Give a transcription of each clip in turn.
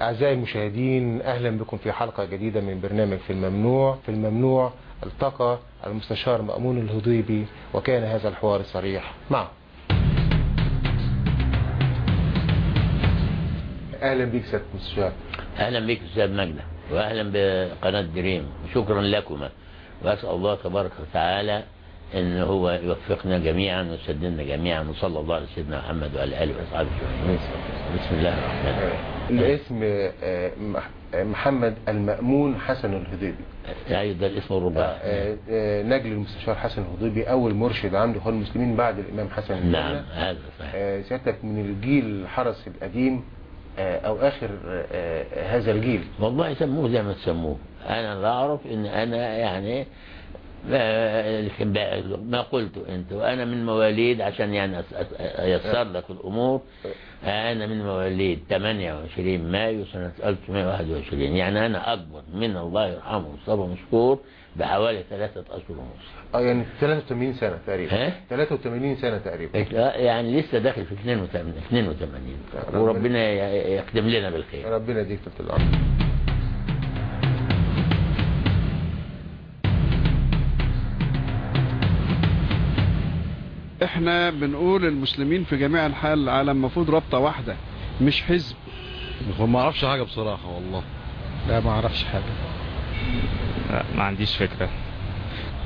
أعزائي المشاهدين أهلا بكم في حلقة جديدة من برنامج في الممنوع. في الممنوع التقى المستشار مأمون الهضيبي وكان هذا الحوار الصريح معه أهلا بك سيادة المستشار. أهلا بك أستاذ مجدة واهلا بقناة دريم. شكرا لكما. وأسأل الله تبارك وتعالى إن هو يوفقنا جميعا ويسددنا جميعا وصلى الله على سيدنا محمد وعلى آله وصحبه بسم الله الرحمن الرحيم. الاسم آه، مح- محمد المأمون حسن الهضيبي. يعني ده الاسم الرباعي. آه، آه، نجل المستشار حسن الهضيبي أول مرشد عام لإخوان المسلمين بعد الإمام حسن البنا نعم هذا صحيح. سيادتك من الجيل الحرس القديم أو آخر آه، آه، هذا الجيل. والله سموه زي ما تسموه. أنا لا أعرف إن أنا يعني ما- قلت انت وأنا من مواليد عشان يعني أيسر لك الأمور. أنا من مواليد 28 مايو سنة 1921 يعني أنا أكبر من الله يرحمه مصطفى مشكور بحوالي ثلاثة أشهر ونص. آه يعني 83 سنة تقريبا. ها؟ 83 سنة تقريبا. يعني لسه داخل في 82 82 وربنا ي- يقدم لنا بالخير. ربنا يديك طول العمر إحنا بنقول المسلمين في جميع أنحاء العالم المفروض رابطة واحدة مش حزب. ما أعرفش حاجة بصراحة والله. لا ما أعرفش حاجة. لا ما عنديش فكرة.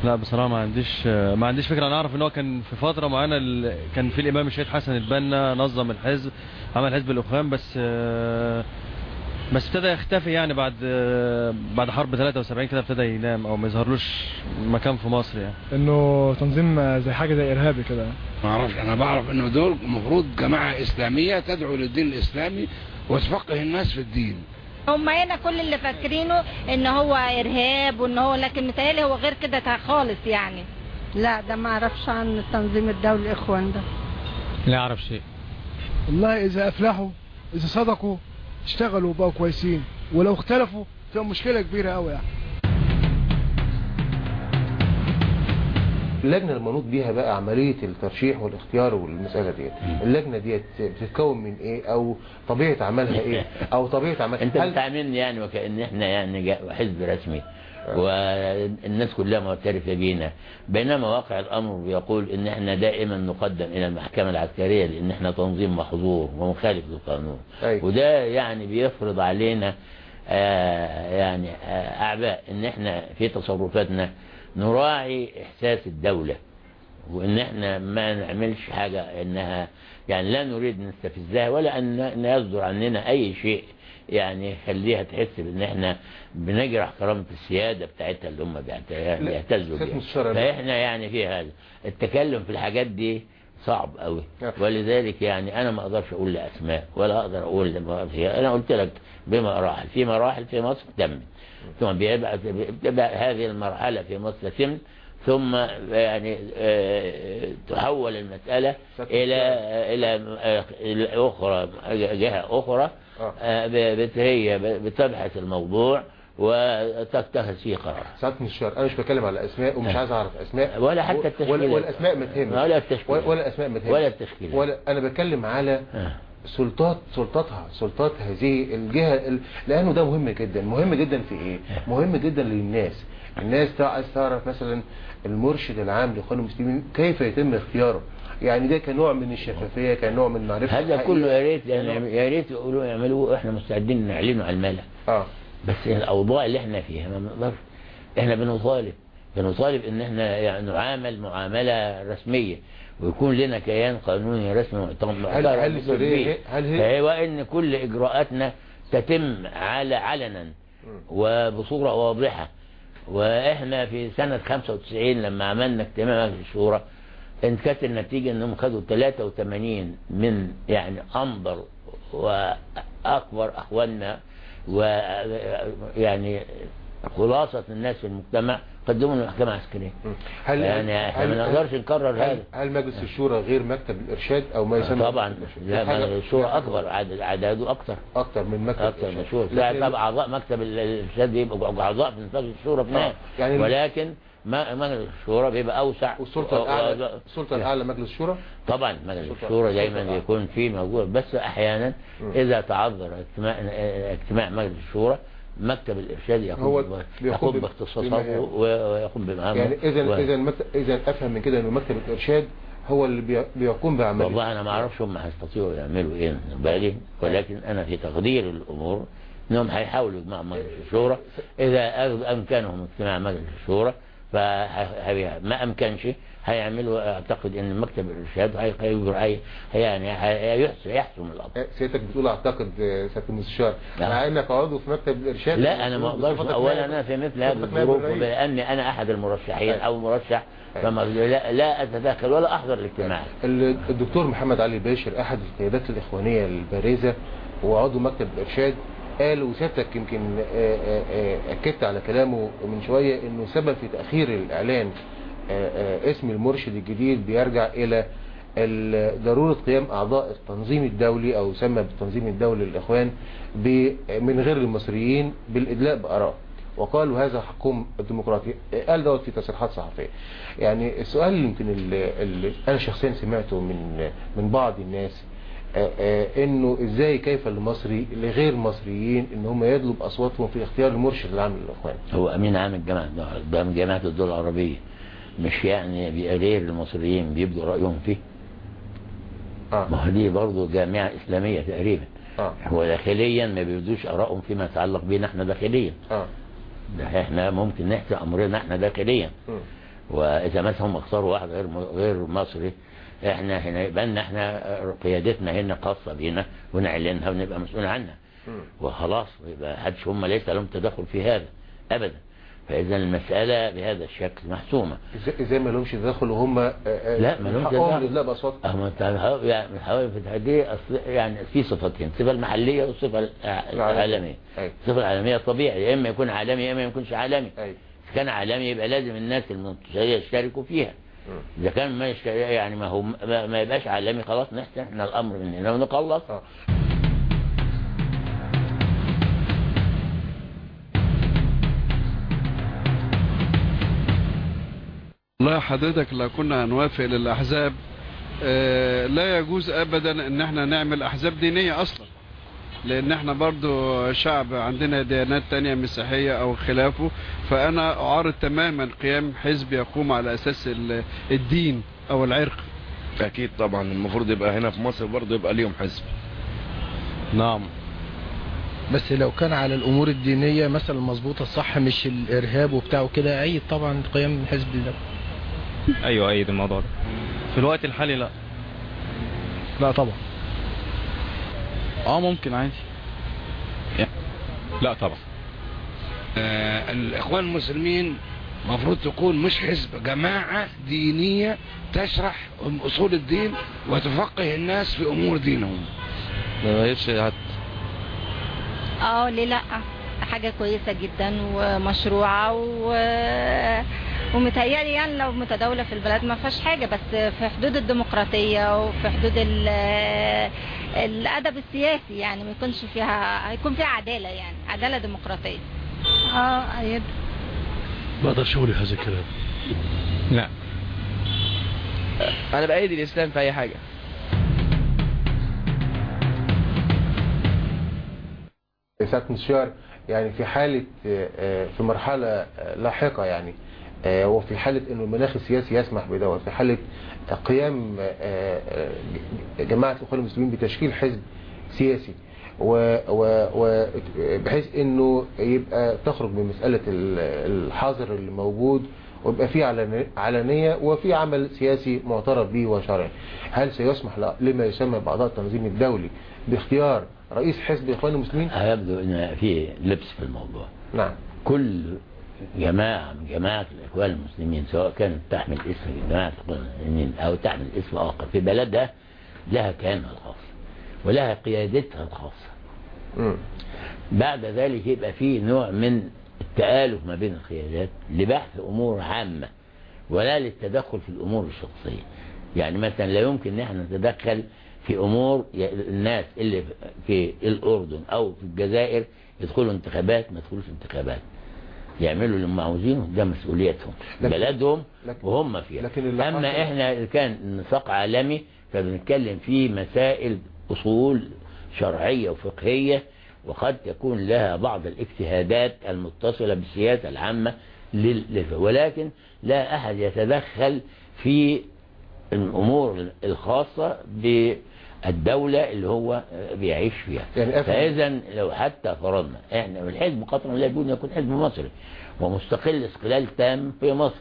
لا بصراحة ما عنديش ما عنديش فكرة. أنا أعرف إن هو كان في فترة معينة ال- كان في الإمام الشيخ حسن البنا نظم الحزب عمل حزب الأخوان بس بس ابتدى يختفي يعني بعد بعد حرب 73 كده ابتدى ينام أو ما يظهرلوش مكان في مصر يعني. إنه تنظيم زي حاجة زي إرهابي كده. ما أعرفش أنا بعرف إنه دول المفروض جماعة إسلامية تدعو للدين الإسلامي وتفقه الناس في الدين. هم هنا كل اللي فاكرينه إن هو إرهاب وإن هو لكن متهيألي هو غير كده خالص يعني. لا ده ما أعرفش عن التنظيم الدولي الاخوان ده. لا أعرف شيء. والله إذا أفلحوا إذا صدقوا اشتغلوا وبقوا كويسين. ولو اختلفوا تبقى مشكلة كبيرة قوي يعني. اللجنة المنوط بيها بقى عملية الترشيح والاختيار والمسألة ديت اللجنة ديت بتتكون من إيه؟ أو طبيعة عملها إيه؟ أو طبيعة عملها أنت بتعاملني يعني وكأن إحنا يعني حزب رسمي. والناس كلها معترفة بينا. بينما واقع الأمر بيقول إن إحنا دائما نقدم إلى المحكمة العسكرية لأن إحنا تنظيم محظور ومخالف للقانون. أيوة. وده يعني بيفرض علينا آه يعني آه أعباء إن إحنا في تصرفاتنا نراعي إحساس الدولة. وإن إحنا ما نعملش حاجة إنها يعني لا نريد نستفزها ولا أن أن يصدر عننا أي شيء. يعني يخليها تحس بإن إحنا بنجرح كرامة السيادة بتاعتها اللي هم بيعت- بيعتزوا بيها. فإحنا يعني في هذا. التكلم في الحاجات دي صعب قوي. نعم. ولذلك يعني أنا ما أقدرش أقول لأسماء ولا أقدر أقول أنا قلت لك بمراحل. في مراحل في مصر تمت ثم بيبقى بتبقى هذه المرحلة في مصر تتم ثم يعني آه، تحول المسألة إلى إلى آه، إلى أخرى. آه. آه، هي بتبحث الموضوع وتتخذ فيه قرار سعادة المستشار أنا مش بتكلم على أسماء ومش آه. عايز أعرف أسماء ولا حتى ولا, التشكيلات. ولا اسماء ما تهمش ولا التشكيلات. ولا, ولا أسماء ما تهمش ولا التشكيلات. ولا أنا بتكلم على. سلطات سلطاتها سلطات هذه الجهة ال- لأنه ده مهم جدا مهم جدا في إيه مهم جدا للناس الناس عايز تعرف مثلا المرشد العام لإخوان المسلمين كيف يتم اختياره يعني ده كنوع من الشفافية كنوع من معرفة هذا. كله يا ريت يعني يا ريت يقولوا يعملوه إحنا مستعدين نعلنه على الملأ. آه. بس الأوضاع اللي إحنا فيها ما بنقدرش إحنا بنطالب بنطالب إن إحنا يعني نعامل معاملة رسمية ويكون لنا كيان قانوني رسمي محترم هل- هل هل هي- هو إن كل إجراءاتنا تتم على علنا وبصورة واضحة. وإحنا في سنة 95 لما عملنا اجتماع مجلس الشورى إن كانت النتيجة إنهم خدوا 83 من يعني أنظر وأكبر أخواننا ويعني خلاصة الناس في المجتمع قدموا للمحكمة العسكرية. هل يعني إحنا ما نقدرش نكرر هذا. هل مجلس الشورى غير مكتب الإرشاد أو ما يسمى طبعا؟ لا ما الشورى أكبر عدد اعداده أكتر أكتر من مكتب أكتر من الإرشاد. الشورى طبعا أعضاء مكتب الإرشاد بيبقوا أعضاء في نطاق الشورى في آه. يعني- ولكن مجلس الشورى بيبقى أوسع. والسلطة و- و- الاعلى السلطة الأعلى مجلس الشورى؟ طبعا مجلس السلطة- الشورى السلطة دايما الأعلى. يكون فيه موجود بس أحيانا مم. إذا تعذر اجتماع اجتماع مجلس الشورى مكتب الإرشاد هو يقوم يقوم باختصاصاته ويقوم بمهامه يعني اذا و- إذا المكتب إذا أفهم من كده إنه مكتب الإرشاد هو اللي بي- بيقوم بعمليه والله أنا ما أعرفش هم هيستطيعوا يعملوا إيه من بالي ولكن أنا في تقدير الأمور إنهم هيحاولوا يجمعوا مجلس الشورى. إذا أمكنهم اجتماع مجلس الشورى فما أمكنش هيعملوا اعتقد إن مكتب الارشاد هي- يعني هي- يحسم الأمر آه، سيادتك بتقول أعتقد آه، سيادة المستشار نعم. مع إنك عضو في مكتب الإرشاد لا أنا ما أقدرش اولا أنا في مثل هذه الظروف. لأني أنا أحد المرشحين أيوة. أو مرشح أيوة. فما لا, لا اتدخل ولا أحضر الاجتماع ال- الدكتور محمد علي باشر أحد القيادات الإخوانية البارزة وعضو مكتب الإرشاد قال وسيادتك يمكن آه، آه، آه، أكدت على كلامه من شوية إنه سبب في آه، آه، اسم المرشد الجديد بيرجع إلى ال- ضروره قيام أعضاء التنظيم الدولي أو يسمى بالتنظيم الدولي للإخوان ب- من غير المصريين بالإدلاء بآراء. وقالوا هذا حكم الديمقراطي. قال دوت في تصريحات صحفية. يعني السؤال يمكن أنا شخصيا سمعته من من بعض الناس إنه إزاي كيف لمصري لغير مصريين إن هم يطلب أصواتهم في اختيار المرشد العام للإخوان. هو أمين عام الجامعة ده من جامعة الدول العربية. مش يعني غير المصريين بيبدوا رأيهم فيه؟ آه. ما هو دي برضه جامعة إسلامية تقريبا. آه. هو داخليا ما بيبدوش آرائهم فيما يتعلق بينا إحنا داخليا. آه. ده إحنا ممكن نحسن أمرنا إحنا داخليا. وإذا مثلا هم اختاروا واحد غير غير مصري إحنا هنا يبقى لنا إحنا قيادتنا هنا خاصة بينا ونعلنها ونبقى مسؤول عنها. وخلاص يبقى حدش هم ليس لهم تدخل في هذا ابدا فاذا المسألة بهذا الشكل محسومة إزاي ما لهمش تدخل وهم آه، آه، لا، ما لهمش تدخل. أما أنت الهوا- يعني دي يعني في صفتين الصفة المحلية والصفة الع- العالمية أيوة. الصفة العالمية طبيعي يا إما يكون عالمي يا إما ما يكونش عالمي إذا كان عالمي يبقى لازم الناس المنتشرية يشتركوا فيها. إذا كان ما يعني ما هو ما, ما يبقاش عالمي خلاص نحسن إحنا الأمر من هنا ونخلص والله حضرتك لو كنا هنوافق للأحزاب. آه، لا يجوز أبدا إن إحنا نعمل أحزاب دينية أصلا. لأن إحنا برضو شعب عندنا ديانات تانية مسيحية أو خلافه فأنا أعارض تماما قيام حزب يقوم على أساس ال- الدين أو العرق. أكيد طبعا المفروض يبقى هنا في مصر برضه يبقى ليهم حزب. نعم. بس لو كان على الأمور الدينية مثلا مظبوطه الصح مش الإرهاب وبتاع وكده عيد طبعا قيام الحزب ده. أيوه ايد الموضوع ده. في الوقت الحالي لا. لا طبعا. آه ممكن عادي. لا طبعا. آه، الإخوان المسلمين مفروض تكون مش حزب جماعة دينية تشرح أصول الدين وتفقه الناس في أمور دينهم. ما حد. آه ليه لأ؟ حاجة كويسة جدا ومشروعة و... ومتهيألي يعني لو متداولة في البلد ما فيهاش حاجة بس في حدود الديمقراطية وفي حدود ال... الأدب السياسي يعني ما يكونش فيها هيكون فيها عدالة يعني عدالة ديمقراطية. آه ايد ما أقدرش أقول هذا الكلام. لا أنا بأيد الإسلام في أي حاجة. ساعة مستشار يعني في حالة آه، آه، في مرحلة آه، لاحقة يعني وفي حالة إنه المناخ السياسي يسمح بدوت في حالة قيام آه، آه، جماعة الأخوان المسلمين بتشكيل حزب سياسي و و و بحيث إنه يبقى تخرج من مسألة ال- الحظر اللي موجود ويبقى في علن- علنية وفي عمل سياسي معترف به وشرعي. هل سيسمح لما يسمى بأعضاء التنظيم الدولي باختيار رئيس حزب الإخوان المسلمين؟ يبدو إن في لبس في الموضوع. نعم. كل جماعة من جماعة الإخوان المسلمين سواء كانت تحمل اسم جماعة المسلمين أو تحمل اسم آخر في بلدها لها كيانها الخاص ولها قيادتها الخاصة. بعد ذلك يبقى في نوع من التآلف ما بين القيادات لبحث أمور عامة ولا للتدخل في الأمور الشخصية. يعني مثلا لا يمكن إن إحنا نتدخل في أمور ي- الناس اللي في الأردن أو في الجزائر يدخلوا انتخابات ما يدخلوش انتخابات. يعملوا اللي هم عاوزينه ده مسؤوليتهم لكن- بلدهم لكن- وهم فيها. لكن أما إحنا كان نطاق عالمي فبنتكلم في مسائل أصول شرعية وفقهية وقد يكون لها بعض الاجتهادات المتصلة بالسياسة العامة ولكن لا أحد يتدخل في الأمور الخاصة بالدولة اللي هو بيعيش فيها. يعني فاذا لو حتى فرضنا إحنا الحزب قطعا لا أن يكون حزب مصري ومستقل استقلال تام في مصر.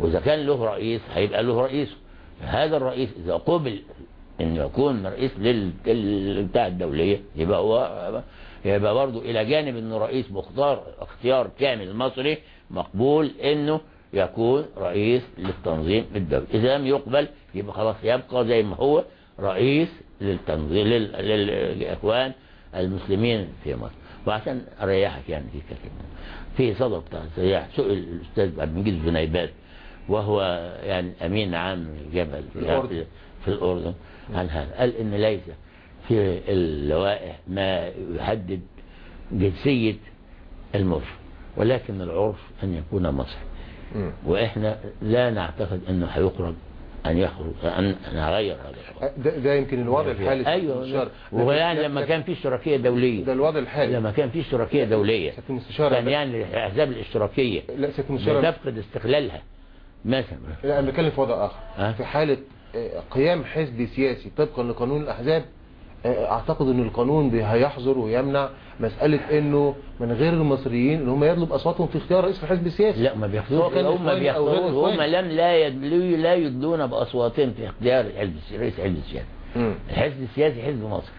وإذا كان له رئيس هيبقى له رئيسه. هذا الرئيس إذا قبل أن يكون رئيس لل- بتاع الدولية يبقى هو يبقى برضه إلى جانب إنه رئيس مختار اختيار كامل مصري مقبول إنه يكون رئيس للتنظيم الدولي. إذا لم يقبل يبقى خلاص يبقى زي ما هو رئيس للتنظيم لل- للإخوان المسلمين في مصر. وعشان أريحك يعني في كلمه في صدر بتاع السياح سئل الأستاذ عبد المجيد الزنيبات وهو يعني أمين عام الجبل في الأردن. في الأردن. عن هذا. قال إن ليس في اللوائح ما يحدد جنسية المرشد ولكن العرف أن يكون مصري. وإحنا لا نعتقد إنه هيخرج أن يخرج أن نغير هذا الحكم ده, ده يمكن الوضع الحالي. أيوه المستشار. وهو يعني لما كان في اشتراكية دولية. ده الوضع الحالي. لما كان في سيادة المستشار كان يعني الأحزاب الاشتراكية. لا بتفقد استقلالها مثلا. لا أنا بتكلم في وضع آخر. ها؟ في حالة آه، قيام حزب سياسي طبقا لقانون الأحزاب آه، أعتقد إن القانون هيحظر ويمنع مسألة إنه من غير المصريين إن هم يطلب أصواتهم في اختيار رئيس الحزب السياسي لا ما كان هم أو بياخدوش هم. لم لا يدلوا لا يدلون بأصواتهم في اختيار الحزب رئيس الحزب السياسي. الحزب السياسي حزب مصر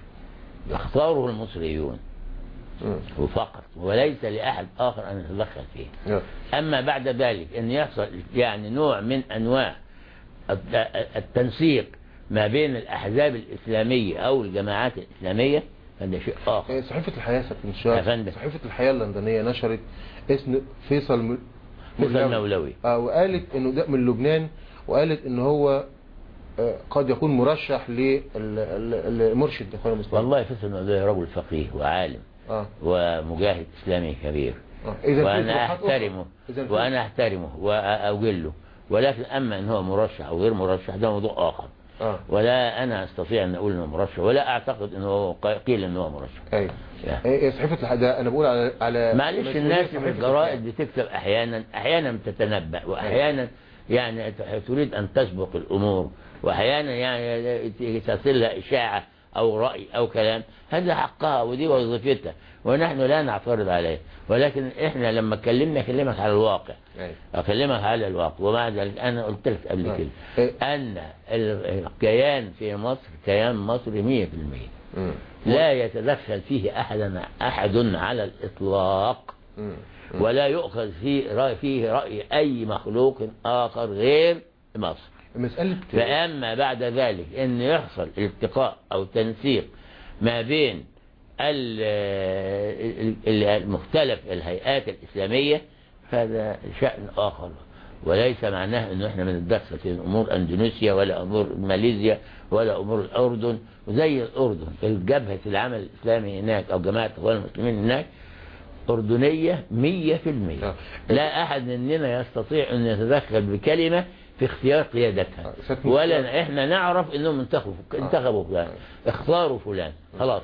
يختاره المصريون. وفقط وليس لأحد آخر أن يتدخل فيه. أما بعد ذلك إن يحصل يعني نوع من أنواع الت- التنسيق ما بين الأحزاب الإسلامية أو الجماعات الإسلامية هذا شيء اخر آه، صحيفة الحياة يا فندم. صحيفة الحياة اللندنية نشرت اسم فيصل فيصل مولوي. آه وقالت إنه ده من لبنان وقالت إن هو آه، قد يكون مرشح للمرشد الاخوان المسلمين والله فيصل مولوي رجل فقيه وعالم آه. ومجاهد إسلامي كبير. آه. وأنا. أحترمه. وأنا أحترمه واجله ولكن أما إن هو مرشح أو غير مرشح ده موضوع آخر. آه ولا أنا أستطيع أن أقول إنه مرشح ولا أعتقد إنه هو قيل إنه هو مرشح أيوه يعني. إيه، صحيفة الحياة ده أنا بقول على على معلش الناس في الجرائد. بتكتب أحيانا أحيانا بتتنبأ واحيانا يعني تريد أن تسبق الأمور واحيانا يعني تصلها إشاعة أو رأي أو كلام هذا حقها ودي وظيفتها ونحن لا نعترض عليه ولكن إحنا لما اتكلمنا أكلمك على الواقع. أكلمك على الواقع ومع ذلك أنا قلت لك قبل. كده. أن ال- الكيان في مصر كيان مصري 100% مم. لا يتدخل فيه احد أحد على الإطلاق. ولا يؤخذ فيه رأي, فيه رأي أي مخلوق آخر غير مصر مسألة فأما بعد ذلك أن يحصل التقاء أو تنسيق ما بين المختلف الهيئات الإسلامية هذا شأن آخر. وليس معناه أنه إحنا بنتدخل في أمور أندونيسيا ولا أمور ماليزيا ولا أمور الأردن وزي الأردن. الجبهة العمل الإسلامي هناك أو جماعة الإخوان المسلمين هناك أردنية مية في المية. آه. لا أحد مننا يستطيع أن يتدخل بكلمة في اختيار قيادتها. آه،. ولا إحنا نعرف إنهم انتخبوا انتخبوا فلان اختاروا فلان. خلاص.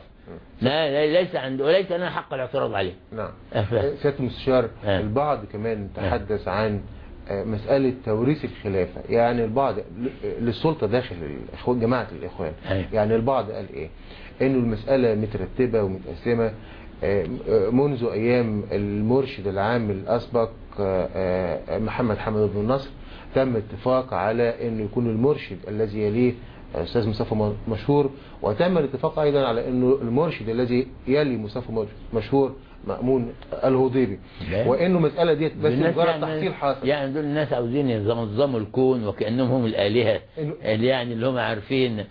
لا ليس عند وليس لنا حق الاعتراض عليه. نعم. سيادة المستشار آه. البعض كمان تحدث عن آه، مسألة توريث الخلافة. يعني البعض للسلطة داخل الإخوان جماعة الإخوان. يعني البعض قال إيه؟ إنه المسألة مترتبة ومتقسمة. منذ أيام المرشد العام الأسبق محمد حمد بن النصر تم اتفاق على أنه يكون المرشد الذي يليه أستاذ مصطفى مشهور وتم الاتفاق أيضا على أنه المرشد الذي يلي مصطفى مشهور مأمون الهضيبي لا. وإنه مسألة ديت بس مجرد يعني- تحصيل حاصل. يعني دول الناس عاوزين ينظموا الكون وكأنهم هم الآلهة اللي يعني اللي هم عارفين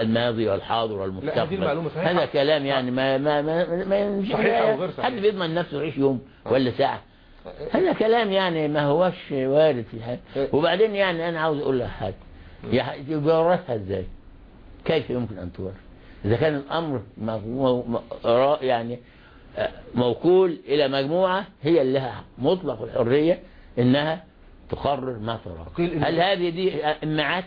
الماضي والحاضر والمستقبل. هذا كلام يعني ما ما ما, ما صحيح أو غير صحيح. حد بيضمن نفسه يعيش يوم ولا ساعة. هذا كلام يعني ما هوش وارد في الحياة. وبعدين يعني أنا عاوز أقول لك حاجة. يورثها إزاي كيف يمكن أن تورث؟ إذا كان را- يعني آه، موكول إلى مجموعة هي اللي لها مطلق الحرية إنها تقرر ما تراه. هل هذه دي إمعات؟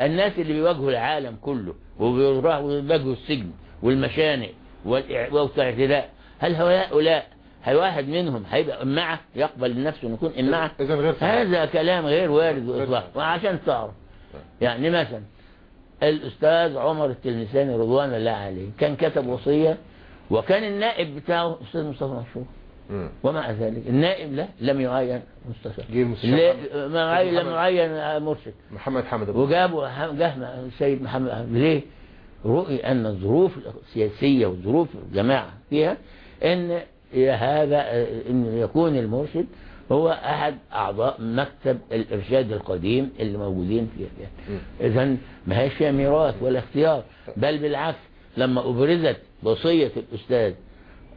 الناس اللي بيواجهوا العالم كله وبيواجهوا السجن والمشانق والاعتداء هل هؤلاء هل واحد منهم هيبقى إمعة؟ يقبل لنفسه أن يكون صحيح. هذا كلام غير وارد وعشان تعرف يعني مثلا الأستاذ عمر التلمساني رضوان الله عليه كان كتب وصية وكان النائب بتاعه أستاذ مصطفى مشهور ومع ذلك النائب له لم يعين مستشار. لا- ما عين- لم يعين مرشد. محمد حمد أبو وجابوا جه السيد محمد أحمد. ليه؟ رؤي أن الظروف السياسية وظروف الجماعة فيها أن هذا أن يكون المرشد هو أحد أعضاء مكتب الإرشاد القديم اللي موجودين فيها إذا ما هيش فيها ميراث ولا اختيار. بل بالعكس لما أبرزت وصية الأستاذ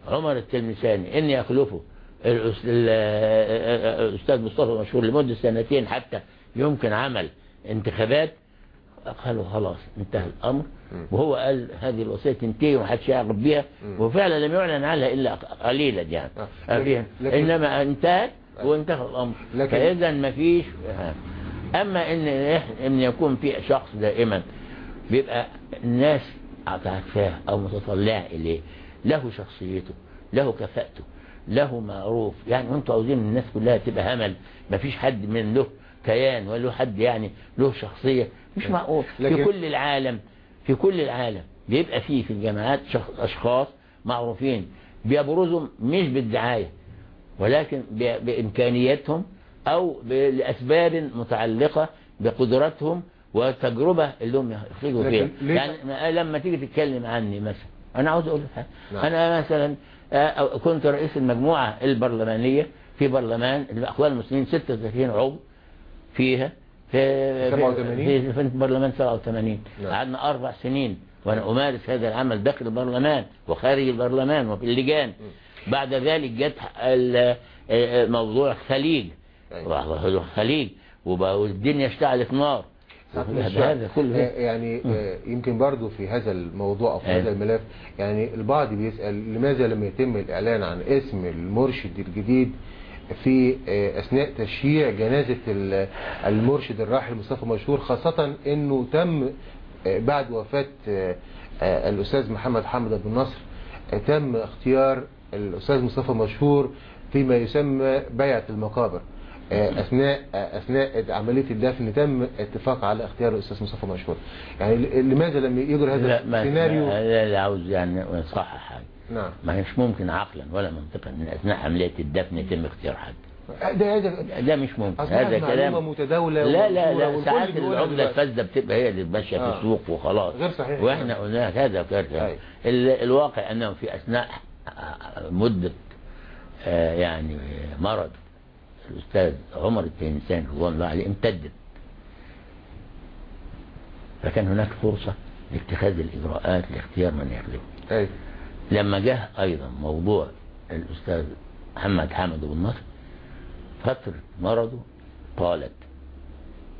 عمر التلمساني الأس- ال- الأستاذ مصطفى مشهور لمدة سنتين حتى يمكن عمل انتخابات قالوا خلاص انتهى الأمر. وهو قال هذه الوصية تنتهي ومحدش يعرف بيها. وفعلا لم يعلن عنها إلا قليلا يعني. فيها. لكن- إنما انتهت وانتهى الأمر. لكن- فإذا ما فيش أما إن إن يكون في شخص دائما بيبقى الناس عارفاه أو متطلعة إليه له شخصيته له كفاءته له معروف. يعني وأنتوا عاوزين الناس كلها تبقى همل ما فيش حد من له كيان ولا حد يعني له شخصية. مش معقول. في لكن- كل العالم في كل العالم بيبقى فيه في الجامعات أشخاص معروفين بيبرزوا مش بالدعاية. ولكن بإمكانياتهم أو لأسباب متعلقة بقدراتهم وتجربة اللي هم يخرجوا فيها. يعني ما- لما تيجي تتكلم عني مثلا أنا عاوز أقول لك. نعم. أنا مثلا آه، كنت رئيس المجموعة البرلمانية في برلمان الأخوان المسلمين 36 عضو فيها. في 87 في, في برلمان 87 نعم. قعدنا أربع سنين وأنا أمارس هذا العمل داخل البرلمان وخارج البرلمان وفي اللجان. بعد ذلك جت آه، موضوع الخليج. الخليج وبقى- والدنيا اشتعلت نار. هذا كله. آه، يعني آه، يمكن برضو في هذا الموضوع أو في أيوة. هذا الملف يعني البعض بيسأل لماذا لم يتم الإعلان عن اسم المرشد الجديد في آه، أثناء تشييع جنازة ال- المرشد الراحل مصطفى مشهور خاصة أنه تم آه، بعد وفاة آه، آه، الأستاذ محمد حمد النصر آه، تم اختيار الأستاذ مصطفى مشهور فيما يسمى بيعة المقابر. آه، أثناء آه، أثناء عملية الدفن تم اتفاق على اختيار الأستاذ مصطفى مشهور. يعني لماذا لم يجري هذا السيناريو؟ لا لا عاوز يعني يصحح حاجة. نعم. ما هيش ممكن عقلا ولا منطقا إن أثناء عملية الدفن يتم اختيار حد. ده هذا ده مش ممكن. هذا كلام متداولة لا لا لا ساعات العملة. الفاسدة بتبقى هي اللي ماشية في آه. السوق وخلاص. غير صحيح. وإحنا قلنا كذا. وكذا. ال- الواقع أنه في أثناء مدة آه، يعني مرض الأستاذ عمر التنسان رضوان الله عليه امتدت فكان هناك فرصة لاتخاذ الإجراءات لاختيار من أي. لما جاء أيضا موضوع الأستاذ محمد حامد بن نصر فترة مرضه طالت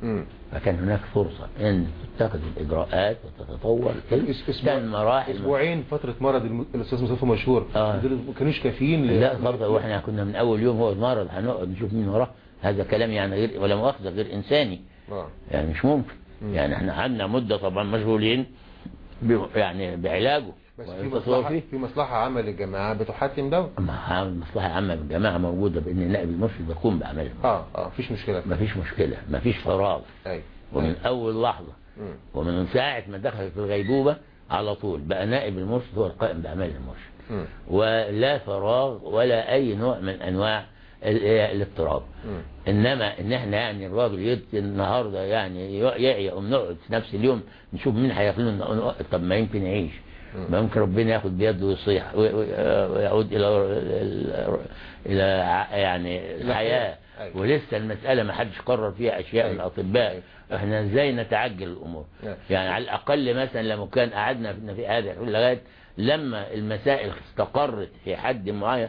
مم. فكان هناك فرصة أن تتخذ الإجراءات وتتطور. كان مراحل. إسبوعين فترة مرض الأستاذ مصطفى مشهور. آه. ما كانوش كافيين لا برضه وإحنا كنا من أول يوم هو مرض هنقعد نشوف مين وراه. هذا كلام يعني غير ولا مؤاخذة غير إنساني. آه. يعني مش ممكن. مم. يعني إحنا قعدنا مدة طبعا مشغولين يعني بعلاجه. بس في مصلحه في مصلحة عامه للجماعه بتحتم ده؟ مصلحة عامة بالجماعة موجودة بأن نائب المرشد يقوم بعملها آه آه مفيش مشكلة. ما فيش مشكلة ما فيش فراغ. أي ومن أول لحظة مم. ومن ساعة ما دخل في الغيبوبة على طول بقى نائب المرشد هو القائم بأعمال المرشد. مم. ولا فراغ ولا أي نوع من أنواع ال- الاضطراب. إنما إن إحنا يعني الراجل النهارده يعني يعيا ونقعد في نفس اليوم نشوف مين هياكل لنا طب ما يمكن يعيش. ما يمكن ربنا ياخد بيده ويصيح وي- وي- ويعود إلى إلى يعني الحياة. أيوة. ولسه المسألة ما حدش قرر فيها أشياء من الأطباء. إحنا إزاي نتعجل الأمور. يعني على الأقل مثلا لما كان قعدنا في هذا لغاية لما المسائل استقرت في حد معين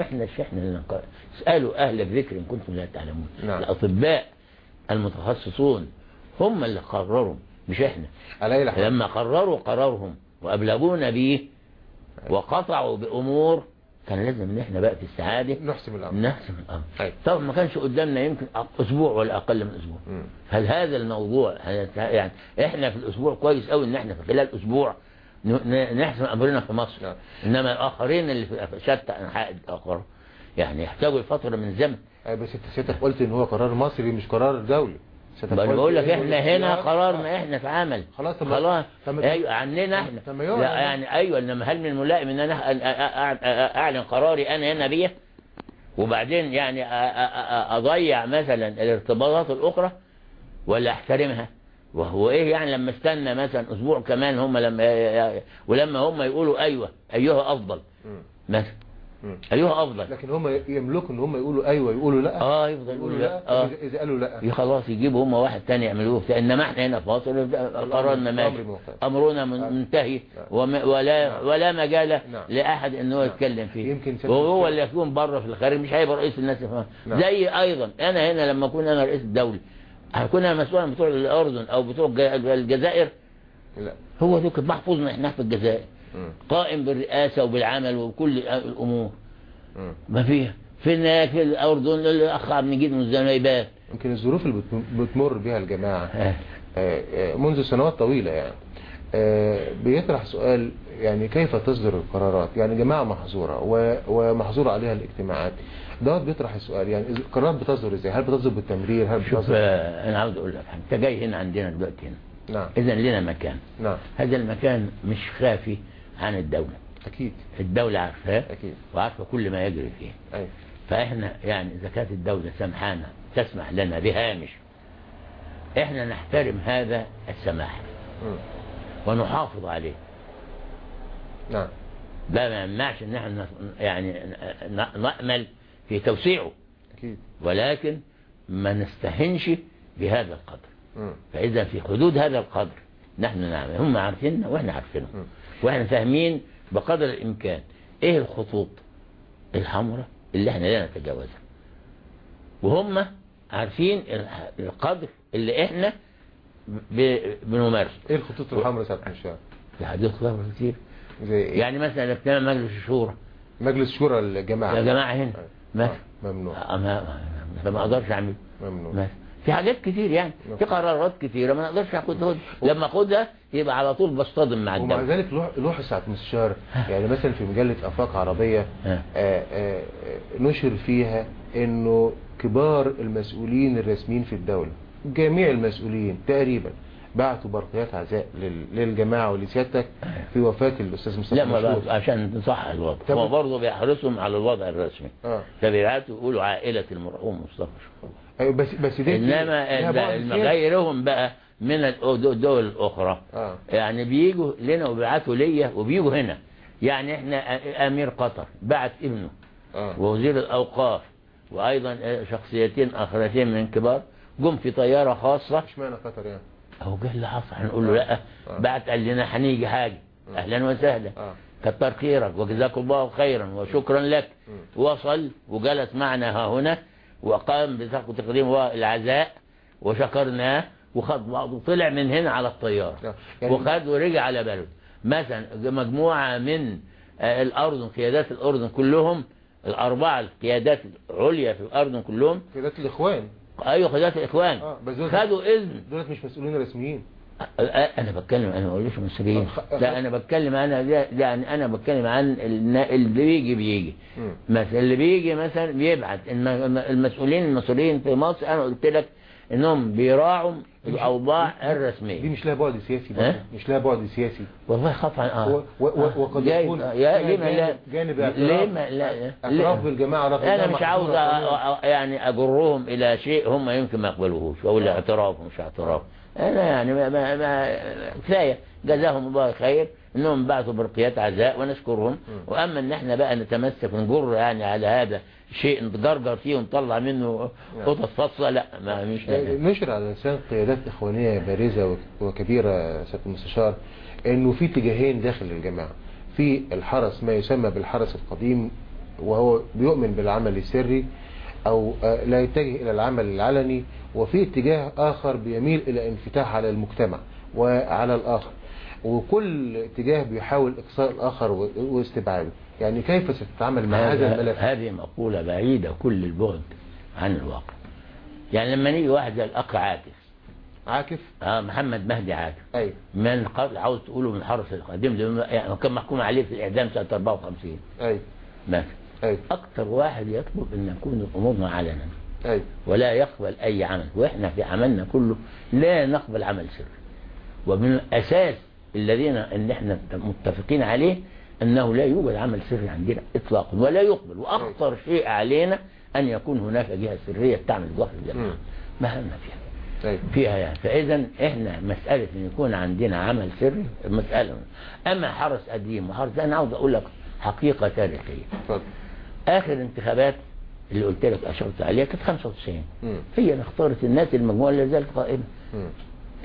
إحنا إحنا اللي نقرر اسألوا أهل الذكر إن كنتم لا تعلمون. نعم. الأطباء المتخصصون هم اللي قرروا مش إحنا. لما قرروا قرارهم. وأبلغونا به وقطعوا بأمور كان لازم إن إحنا بقى في السعادة نحسم الأمر. نحسم الأمر. طبعا ما كانش قدامنا يمكن أسبوع ولا أقل من أسبوع. هل هذا الموضوع يعني إحنا في الأسبوع كويس قوي إن إحنا في خلال أسبوع نحسم أمرنا في مصر؟ نعم. إنما الآخرين اللي في شتى أنحاء الآخر يعني يحتاجوا لفترة من زمن. بس انت سيادتك قلت إن هو قرار مصري مش قرار دولي. قلت بقول لك إحنا هنا الاختيار- قرارنا إحنا في عمل. خلاص خلاص. أيوه عننا إحنا. لا يعني. أيوه إنما هل من الملائم إن أنا أعلن قراري أنا هنا بيه وبعدين يعني أضيع مثلا الارتباطات الأخرى ولا أحترمها؟ وهو إيه يعني لما استنى مثلا أسبوع كمان هم لما ولما هم يقولوا أيوه أيها أفضل. مثلا. ايها أفضل. لكن هم يملكوا إن هم يقولوا أيوه يقولوا لأ. آه يفضل يقولوا يقول لأ. لأ. طب إذا- اذا قالوا لأ. يا خلاص يجيبوا هم واحد تاني يعملوه. بتاع إنما إحنا هنا في مصر قرارنا ماشي من- آه. منتهي. نعم. ولا نعم. ولا مجال نعم. لأحد إن هو يتكلم فيه. يمكن وهو اللي يكون بره في الخارج مش هيبقى رئيس الناس. نعم. زي أيضا أنا هنا لما أكون أنا رئيس الدولة هكون أنا مسؤول عن بتوع الأردن أو بتوع الج- الجزائر؟ لا. هو دوك محفوظنا إحنا في الجزائر. قائم بالرئاسة وبالعمل وبكل الأمور. مم. ما فيها في هناك في الأردن الاخ عبد المجيد من الزنيبات يمكن الظروف اللي بت- بتمر بها الجماعة. آه. آه، آه، منذ سنوات طويلة يعني. بيطرح سؤال يعني كيف تصدر القرارات؟ يعني جماعة محظورة ومحظورة عليها الاجتماعات. دوت بيطرح السؤال يعني القرارات بتصدر إزاي؟ هل بتصدر بالتمرير؟ هل شوف بتصدر آه، أنا عاوز أقول لك. أنت جاي هنا عندنا دلوقتي هنا. نعم. اذا لنا مكان. نعم. هذا المكان مش خافي. عن الدولة. أكيد. الدولة عارفاه وعارفة كل ما يجري فيه أيوه. فإحنا يعني إذا كانت الدولة سمحانا تسمح لنا بهامش إحنا نحترم هذا السماح. مم. ونحافظ عليه. نعم. ده ما يمنعش إن إحنا يعني نأمل في توسيعه. أكيد. ولكن ما نستهنش بهذا القدر. فإذا في حدود هذا القدر نحن نعمل. هم عارفيننا وإحنا عارفينهم. مم. وإحنا فاهمين بقدر الإمكان إيه الخطوط الحمراء اللي إحنا لا نتجاوزها. وهم عارفين القدر اللي إحنا ب- بنمارسه. إيه الخطوط الحمراء ساعة الشهر في حدود خطوط كتير. زي إيه؟ يعني مثلا اجتماع مجلس الشورى. مجلس شورى الجماعة. يا جماعة هنا. آه. مثلا ممنوع. ما فما أقدرش أعمل. ممنوع. مثلا في حاجات كتير يعني في قرارات كتيرة ما نقدرش اخدها لما اخدها يبقى على طول بصطدم مع ومع الدولة ذلك لوح- ساعة مستشار يعني مثلا في مجلة أفاق عربية ها. آه، آه، آه، نشر فيها إنه كبار المسؤولين الرسميين في الدولة جميع المسؤولين تقريبا بعتوا برقيات عزاء لل- للجماعة ولسيادتك في وفاة الأستاذ مصطفى لا ما عشان نصح الوضع. هو برضه بيحرصهم على الوضع الرسمي. آه. فبيبعتوا يقولوا عائلة المرحوم مصطفى شكرا أيوة، بس بس دي إنما. غيرهم بقى من الدو- الدول الاخرى آه. يعني بيجوا لنا وبيبعتوا ليا وبيجوا هنا. يعني إحنا أمير قطر بعت ابنه. آه. ووزير الأوقاف وأيضا شخصيتين آخرتين من كبار. جم في طيارة خاصة. إشمعنى قطر يعني؟ أهو جه اللي حصل هنقول له لا. بعت قال لنا هنيجي حاجة. أهلا وسهلا. آه. كتر خيرك وجزاك الله خيرا وشكرا لك. وصل وجلس معنا ها هنا. وقام بتقديم العزاء وشكرناه وخد بعضه طلع من هنا على الطيارة. آه. يعني وخد ورجع على بلده. مثلا مجموعة من آه، الأردن قيادات الأردن كلهم الأربعة القيادات العليا في الأردن كلهم. قيادات الإخوان. أيوة قيادات الإخوان. دول خدوا إذن. دولت مش مسؤولين رسميين. أنا بتكلم أنا ما بقولش مصريين لا أنا بتكلم أنا يعني أنا بتكلم عن اللي بيجي بيجي. مثلا اللي بيجي مثلا بيبعت. الم- المسؤولين المصريين في مصر أنا قلت لك إنهم بيراعوا الأوضاع دي الرسمية. مش لها بعد سياسي برضه. ها؟ مش لها بعد سياسي. والله خاف عن آه. و- و- وقد يكون ليه ما لا جانب- اعتراف ليه ما لا اعتراف ليه؟ بالجماعة رغم أنا مش عاوز يعني أجرهم إلى شيء هم يمكن ما يقبلوهوش أقول اعتراف ومش اعتراف. أنا يعني ما ما ما كفاية. جزاهم الله خير إنهم بعثوا برقيات عزاء ونشكرهم. وأما إن إحنا بقى نتمسك ونجر يعني على هذا شيء نتجرجر فيه ونطلع منه قطط فصه لا ما مش آه، نشر على لسان قيادات إخوانية بارزة وك- وكبيرة سيادة المستشار إنه في اتجاهين داخل الجماعة. في الحرس ما يسمى بالحرس القديم وهو بيؤمن بالعمل السري. أو آه، لا يتجه إلى العمل العلني وفي اتجاه آخر بيميل إلى انفتاح على المجتمع وعلى الآخر. وكل اتجاه بيحاول إقصاء الآخر و- واستبعاده. يعني كيف ستتعامل مع هذا الملف؟ هذه مقولة بعيدة كل البعد عن الواقع. يعني لما نيجي واحد الأخ عاكف. عاكف؟ آه محمد مهدي عاكف. أيوه من قبل عاوز تقوله من حرس القديم يعني كان محكوم عليه في الإعدام سنة 54 أيوه ماشي. أكثر واحد يطلب أن يكون أمورنا علنا ولا يقبل أي عمل. وإحنا في عملنا كله لا نقبل عمل سري. ومن الأساس الذين إن إحنا متفقين عليه أنه لا يوجد عمل سري عندنا إطلاقا ولا يقبل. وأخطر شيء علينا أن يكون هناك جهة سرية تعمل جوه الجماعة مهما فيها. طيب. فيها يعني. فإذا إحنا مسألة أن يكون عندنا عمل سري مسألة. أما حرس قديم وحرس أنا عاوز أقول لك حقيقة تاريخية. اتفضل. آخر انتخابات اللي قلت لك أشرت عليها كانت 95 مم. هي اللي اختارت الناس المجموعة اللي زالت قائمة.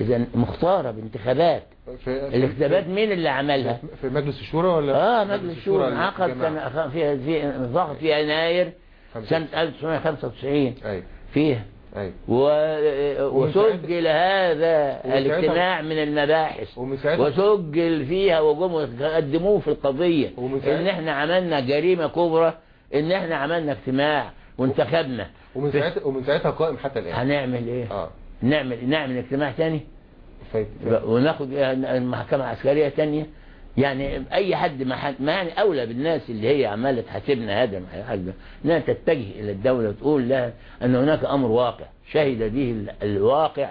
إذا مختارة بانتخابات. الانتخابات مين اللي عملها؟ في مجلس الشورى ولا؟ آه مجلس الشورى انعقد الجماعة؟ سنة في في انعقد في يناير سنة 1995 أيوه فيه. أيوه و- ومن ساعتها- وسجل هذا الاجتماع من المباحث. وسجل فيها وجم قدموه في القضية. إن إحنا عملنا جريمة كبرى إن إحنا عملنا اجتماع وانتخبنا. ومن ساعتها ومن ساعتها قائم حتى الآن. هنعمل إيه؟ آه. نعمل نعمل اجتماع تاني؟ فايت وناخد محكمة عسكرية تانية. يعني أي حد ما حد ما يعني أولى بالناس اللي هي عمالة تحاسبنا هذا حاجة إنها تتجه إلى الدولة وتقول لها أن هناك أمر واقع. شهد به ال- الواقع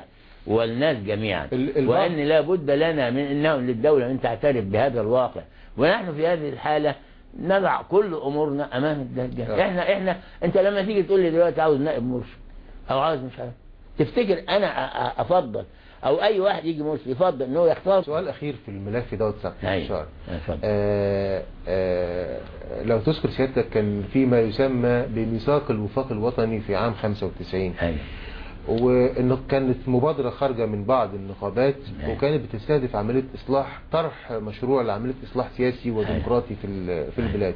والناس جميعا. وإن لا بد لنا من إنه للدولة أن تعترف بهذا الواقع. ونحن في هذه الحالة نضع كل أمورنا أمام الدجال آه. إحنا إحنا أنت لما تيجي تقول لي دلوقتي عاوز نائب مرشد أو عاوز مش عارف تفتكر أنا أفضل أو أي واحد يجي مرشد يفضل ان هو يختار سؤال أخير في الملف دوت أيوة. شهر اتفضل. آه آه لو تذكر سيادتك كان في ما يسمى بميثاق الوفاق الوطني في عام 95 أيوه وإنه كانت مبادرة خارجة من بعض النقابات أيوة. وكانت بتستهدف عملية إصلاح طرح مشروع لعملية إصلاح سياسي وديمقراطي في في البلاد.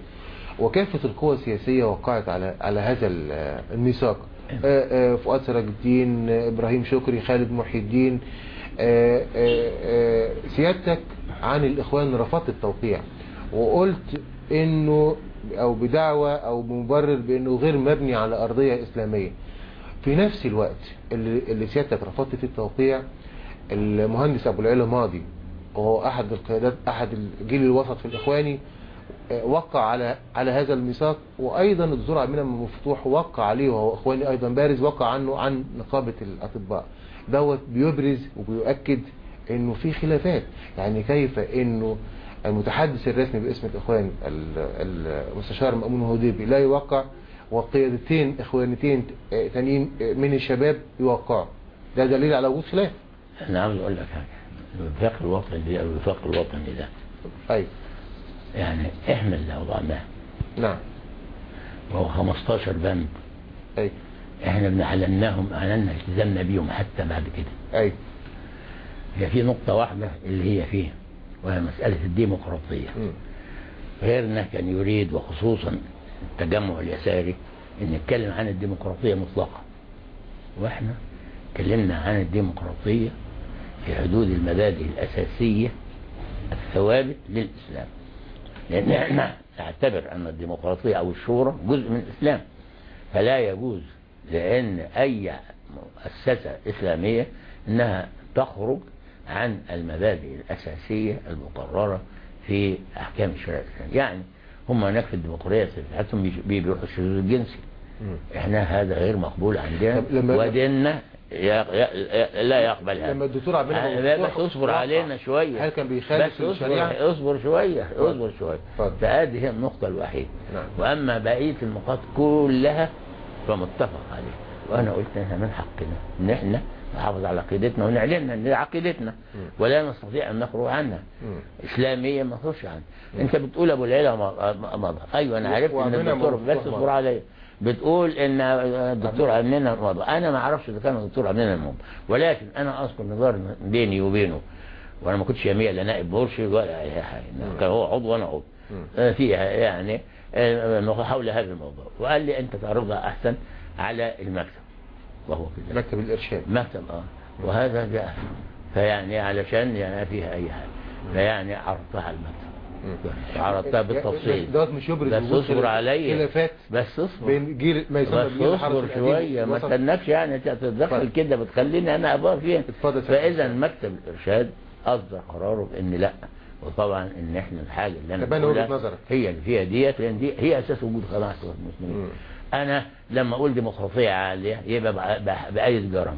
وكافة القوى السياسية وقعت على على هذا ال- الميثاق آه، آه، فؤاد سراج الدين إبراهيم شكري خالد محي الدين آه، سيادتك عن الإخوان رفضت التوقيع. وقلت إنه أو بدعوة أو بمبرر بإنه غير مبني على أرضية إسلامية. في نفس الوقت اللي, اللي سيادتك رفضت فيه التوقيع المهندس أبو العلا ماضي وهو أحد القيادات أحد الجيل الوسط في الإخواني آه، وقع على على هذا الميثاق وأيضا الدكتور عبد المنعم أبو الفتوح وقع عليه وهو إخواني أيضا بارز وقع عنه عن نقابة الأطباء. دوت بيبرز وبيؤكد إنه في خلافات. يعني كيف إنه المتحدث الرسمي باسم الإخوان ال- المستشار مأمون الهديبي لا يوقع وقيادتين اخوانيتين آه، تانيين آه، من الشباب يوقعوا. ده دليل على وجود خلاف. أنا عاوز أقول لك حاجة. الوفاق الوطني ده الوفاق الوطني ده. أيوه يعني إحنا اللي وضعناه. نعم. وهو 15 بند. أيوه إحنا بنعلناهم اعلنا التزامنا بيهم حتى بعد كده. أيوه هي في نقطة واحدة اللي هي فيها وهي مسألة الديمقراطية. غيرنا كان يريد وخصوصا التجمع اليساري إن نتكلم عن الديمقراطية مطلقة. وإحنا اتكلمنا عن الديمقراطية في حدود المبادئ الأساسية الثوابت للإسلام. لأن إحنا نعتبر أن الديمقراطية أو الشورى جزء من الإسلام. فلا يجوز لأن أي مؤسسة إسلامية أنها تخرج عن المبادئ الأساسية المقررة في أحكام الشريعة الإسلامية. يعني هم هناك في الديمقراطية بتاعتهم بيروحوا الشذوذ الجنسي. إحنا هذا غير مقبول عندنا. وديننا لا يقبل هذا. لما الدكتور عبد بس اصبر علينا شوية. هل كان بيخالف بس اصبر, الشريعة؟ اصبر اتفضل. فهذه هي النقطة الوحيدة. نعم. وأما بقية النقاط كلها فمتفق عليها. وأنا قلت إحنا من حقنا إن إحنا نحافظ على عقيدتنا ونعلنها إن دي عقيدتنا ولا نستطيع أن نخرج عنها. مم. إسلامية ما نخرجش عنها. أنت بتقول أبو العلا م- مضى أيوه أنا عرفت إن الدكتور بس. اصبر عليا. بتقول إن الدكتور عمنا مضى أنا ما أعرفش إذا كان الدكتور عمنا مضى ولكن أنا أذكر نظار بيني وبينه. وأنا ما كنتش يميل لا نائب مرشد ولا أي حاجة. كان هو عضو وأنا عضو. آه، فيها يعني آه، حول هذا الموضوع. وقال لي أنت تعرضها أحسن على المكتب. وهو كده مكتب الإرشاد. مكتب آه. وهذا جاء. فيعني علشان يعني فيها أي حاجة. فيعني عرضتها على المكتب. عرضتها بالتفصيل. دوت مش يبرز بس اصبر عليا بس اصبر. بين جيل ما يسمى بس اصبر شوية. ما والوسط. تستناكش يعني تتدخل. كده بتخليني أنا أبقى فيها. فإذا مكتب الإرشاد أصدر قراره بإن لا. وطبعا إن إحنا الحاجة اللي أنا بقولها. هي اللي فيها ديت لأن دي هي أساس وجود الصلاة المسلمين. أنا لما أقول ديمقراطيه عاليه يبقى بأيد جرنج.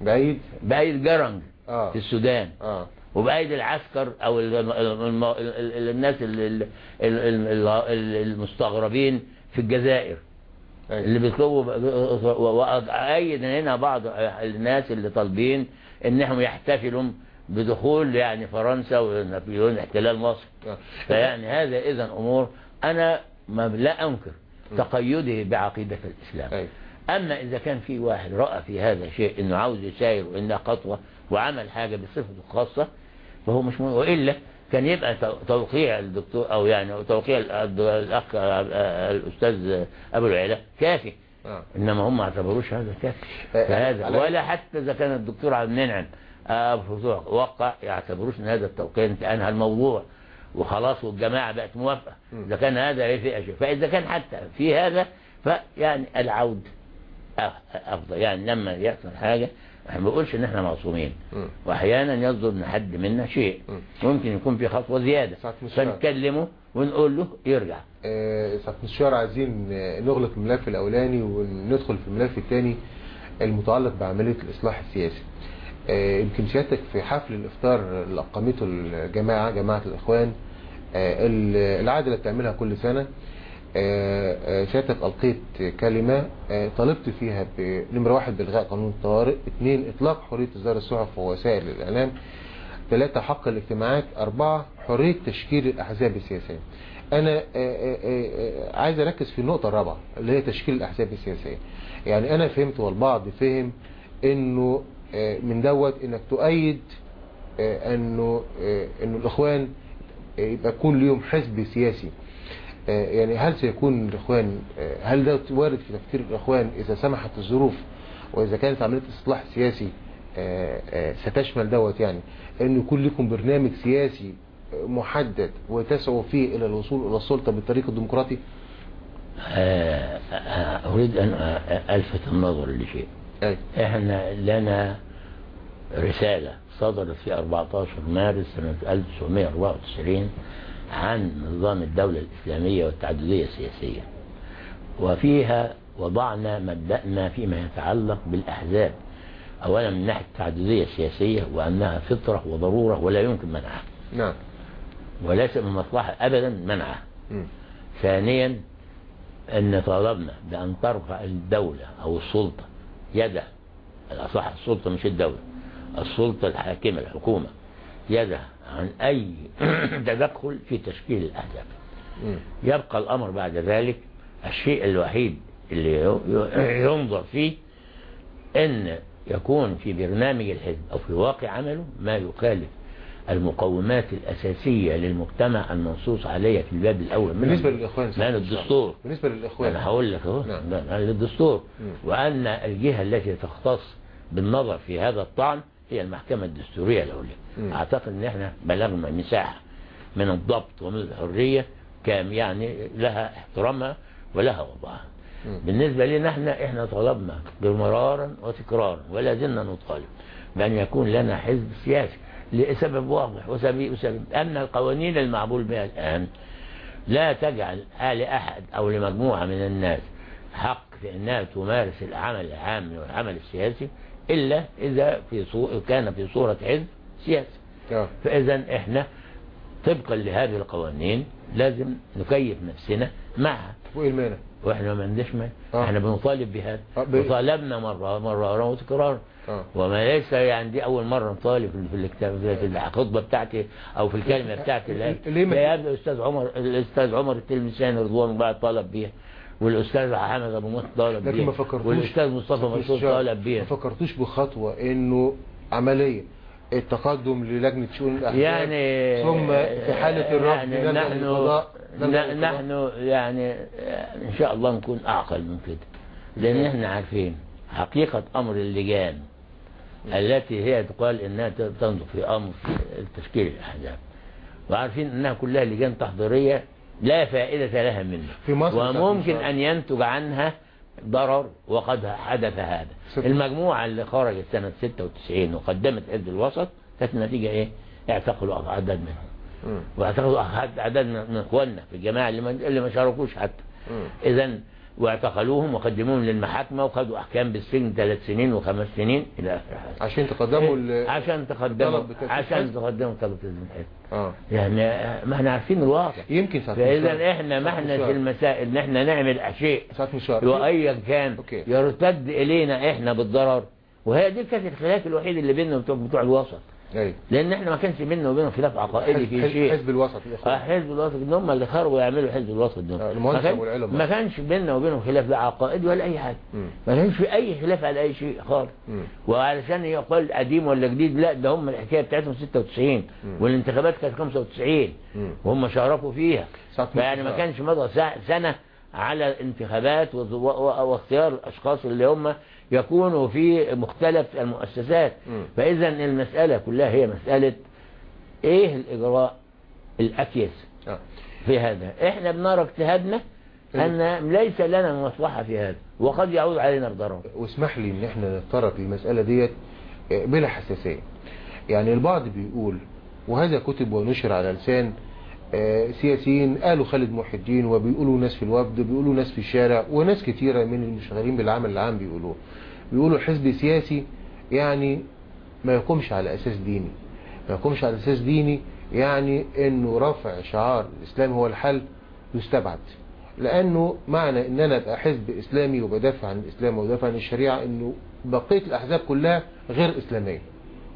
بعيد بأيد جرنج آه. في السودان. آه. وبأيدي العسكر أو الناس ال- ال- ال- ال- ال- المستغربين في الجزائر. اللي بيطلبوا وايد هنا بعض الناس اللي طالبين إنهم يحتفلوا بدخول يعني فرنسا ونابليون احتلال مصر. فيعني هذا اذا أمور أنا ما لا أنكر. تقيده بعقيدة الإسلام. أما إذا كان في واحد رأى في هذا شيء إنه عاوز يساير وانها خطوة وعمل حاجة بصفته الخاصه فهو مش مهم. وإلا كان يبقى تو- توقيع الدكتور أو يعني توقيع الأخ الأستاذ أبو العلا كافي. آه. إنما هم ما اعتبروش هذا كافي. آه، فهذا على- ولا حتى إذا كان الدكتور عبد المنعم آه، فتوح وقع يعتبروش إن هذا التوقيع انتهى الموضوع. وخلاص والجماعة بقت موافقة. إذا كان هذا يفي شيء فإذا كان حتى في هذا فيعني العود أ- أفضل. يعني لما يحصل حاجة إحنا ما بنقولش إن إحنا معصومين. وأحيانا يصدر من حد منا شيء. ممكن يكون في خطوة زيادة. مستشار. فنكلمه ونقول له يرجع. آه، سعادة المستشار عايزين آه، نغلق الملف الأولاني وندخل في الملف الثاني المتعلق بعملية الإصلاح السياسي. يمكن سيادتك في حفل الإفطار اللي أقامته الجماعة جماعة الإخوان آه، ال- العادة اللي بتعملها كل سنة آه، آه، سيادتك ألقيت كلمة آه، طالبت فيها نمرة واحد بإلغاء قانون الطوارئ اثنين إطلاق حرية إصدار الصحف ووسائل الإعلام ثلاثة حق الاجتماعات أربعة حرية تشكيل الأحزاب السياسية. أنا آه، آه، آه، عايز أركز في النقطة الرابعة اللي هي تشكيل الأحزاب السياسية. يعني أنا فهمت والبعض فهم آه، من دوت إنك تؤيد آه، إنه آه، إنه الإخوان آه، يبقى يكون ليهم حزب سياسي. آه، يعني هل سيكون الإخوان آه، هل ده وارد في تفكير الإخوان إذا سمحت الظروف وإذا كانت عملية إصلاح سياسي آه، آه، ستشمل دوت يعني؟ أن يكون لكم برنامج سياسي آه، محدد وتسعوا فيه إلى الوصول إلى السلطة بالطريق الديمقراطي آه، آه، أن آه، ألفت النظر لشيء. أي. إحنا لنا رسالة صدرت في 14 مارس سنة 1994 عن نظام الدولة الإسلامية والتعددية السياسية. وفيها وضعنا مبدأنا فيما يتعلق بالأحزاب. أولا من ناحية التعددية السياسية وأنها فطرة وضرورة ولا يمكن منعها. نعم. وليس من مصلحة أبدا منعها. مم. ثانيا أن طالبنا بأن ترفع الدولة أو السلطة يدها الأصح السلطة مش الدولة. السلطة الحاكمة الحكومة. يدها عن أي تدخل في تشكيل مم. يبقى الأمر بعد ذلك الشيء الوحيد اللي ينظر فيه أن يكون في برنامج الحزب أو في واقع عمله ما يخالف المقومات الأساسية للمجتمع المنصوص عليها في الباب الأول من بالنسبة للإخوان من الدستور. بالنسبة للإخوان. أنا هقول لك أهو. نعم. وأن الجهة التي تختص بالنظر في هذا الطعن هي المحكمة الدستورية مم. أعتقد أن إحنا بلغنا مساحة من الضبط ومن الحرية كام يعني لها احترامها ولها وضعها. بالنسبة لنا إحنا إحنا طلبنا مرارا وتكرارا ولا زلنا نطالب بأن يكون لنا حزب سياسي. لسبب واضح وسبب وسبب أن القوانين المعمول بها الآن لا تجعل لأحد أو لمجموعة من الناس حق في أنها تمارس العمل العام والعمل السياسي إلا إذا في صو... كان في صورة حزب سياسي آه. فإذا إحنا طبقا لهذه القوانين لازم نكيف نفسنا معها وإيه المانع؟ وإحنا ما عندناش مانع آه. إحنا بنطالب بهذا آه، وطالبنا مرة مرة وتكرارا آه. وما ليس يعني دي أول مرة نطالب في الكتاب في الخطبة بتاعتي أو في الكلمة بتاعتي لا يبدأ الاستاذ عمر الأستاذ عمر التلمساني رضوان الله طالب بيها والأستاذ حمد أبو موسى طالب لكن بيها ما فكرتوش والأستاذ مصطفى منصور طالب بيها ما فكرتوش بخطوة إنه عملية. التقدم للجنة شؤون الأحزاب يعني ثم في حالة الرفض يعني نحن. نحن يعني إن شاء الله نكون أعقل من كده. لأن إحنا عارفين حقيقة أمر اللجان. التي هي تقال إنها تنظر في أمر تشكيل الأحزاب وعارفين إنها كلها لجان تحضيرية لا فائدة لها منه في مصر وممكن أن ينتج عنها ضرر وقد حدث هذا المجموعة اللي خرجت سنة 96 وقدمت حزب الوسط كانت النتيجة إيه؟ اعتقلوا اعداد منهم. واعتقلوا اعداد من إخواننا في الجماعة اللي ما اللي ما شاركوش حتى. اذا واعتقلوهم وقدموهم للمحاكمة وخدوا أحكام بالسجن ثلاث سنين وخمس سنين إلى آخر هذا عشان تقدموا عشان تقدموا عشان؟ تقدموا طلب الحزب آه يعني آه، ما إحنا عارفين الواقع يمكن ساعة. فإذا إحنا ما إحنا. في المسائل إن إحنا نعمل شيء وايا كان أوكي. يرتد إلينا إحنا بالضرر وهي دي كانت الخلاف الوحيد اللي بيننا بتوع الوسط لأن إحنا ما كانش بيننا وبينهم خلاف عقائدي في شيء حزب الوسط يا اخوان حزب الوسط ان هم اللي خرجوا يعملوا حزب الوسط دول آه، ما كان-. ما كانش بيننا وبينهم خلاف لا عقائدي ولا أي حاجة. ما كانش في أي خلاف على أي شيء خالص. وعلشان يقال قديم ولا جديد لا ده هم الحكاية بتاعتهم 96 والانتخابات كانت 95 مم. وهم شاركوا فيها فيعني ما. كانش مضى سنة على و- واختيار الأشخاص اللي هم يكونوا في مختلف المؤسسات. مم. فإذا المسألة كلها هي مسألة إيه الإجراء الاكيس آه. في هذا. إحنا بنرى اجتهادنا أن ليس لنا مصلحة في هذا وقد يعود علينا الضرر. واسمح لي إن إحنا نتطرق للمسألة ديت آه، بلا حساسية. يعني البعض بيقول وهذا كتب ونشر على لسان سياسيين قالوا خالد محي الدين وبيقولوا ناس في الوفد بيقولوا ناس في الشارع وناس كتيرة من المشغلين بالعمل العام بيقولوه. بيقولوا حزب سياسي يعني ما يقومش على أساس ديني. ما يقومش على أساس ديني يعني إنه رفع شعار الإسلام هو الحل يستبعد. لأنه معنى إن أنا أبقى حزب إسلامي وبدافع عن الإسلام وبدافع عن الشريعة إنه بقية الأحزاب كلها غير إسلامية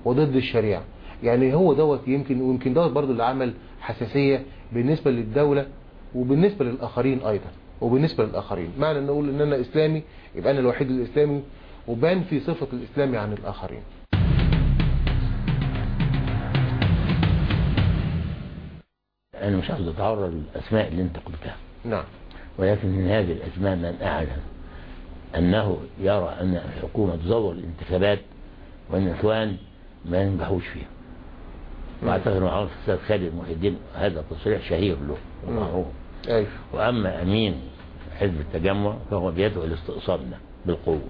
وضد الشريعة. يعني هو دوت يمكن ويمكن دوت برضو اللي عمل حساسية بالنسبة للدولة وبالنسبة للآخرين أيضا وبالنسبة للآخرين. معنى أن نقول أن أنا إسلامي يبقى أنا الوحيد الإسلامي وبان في صفة الإسلامي عن الآخرين. أنا مش عاوز أتعرض للأسماء اللي أنت قلتها. نعم. ولكن من هذه الأسماء من اعلن أنه يرى أن الحكومة تزور الانتخابات وإن الاخوان ما ينجحوش فيها. واعتقد ان عرف الأستاذ خالد محي الدين هذا تصريح شهير له ومعروف. أيوة. وأما أمين حزب التجمع فهو بيدعو لاستئصالنا بالقوة.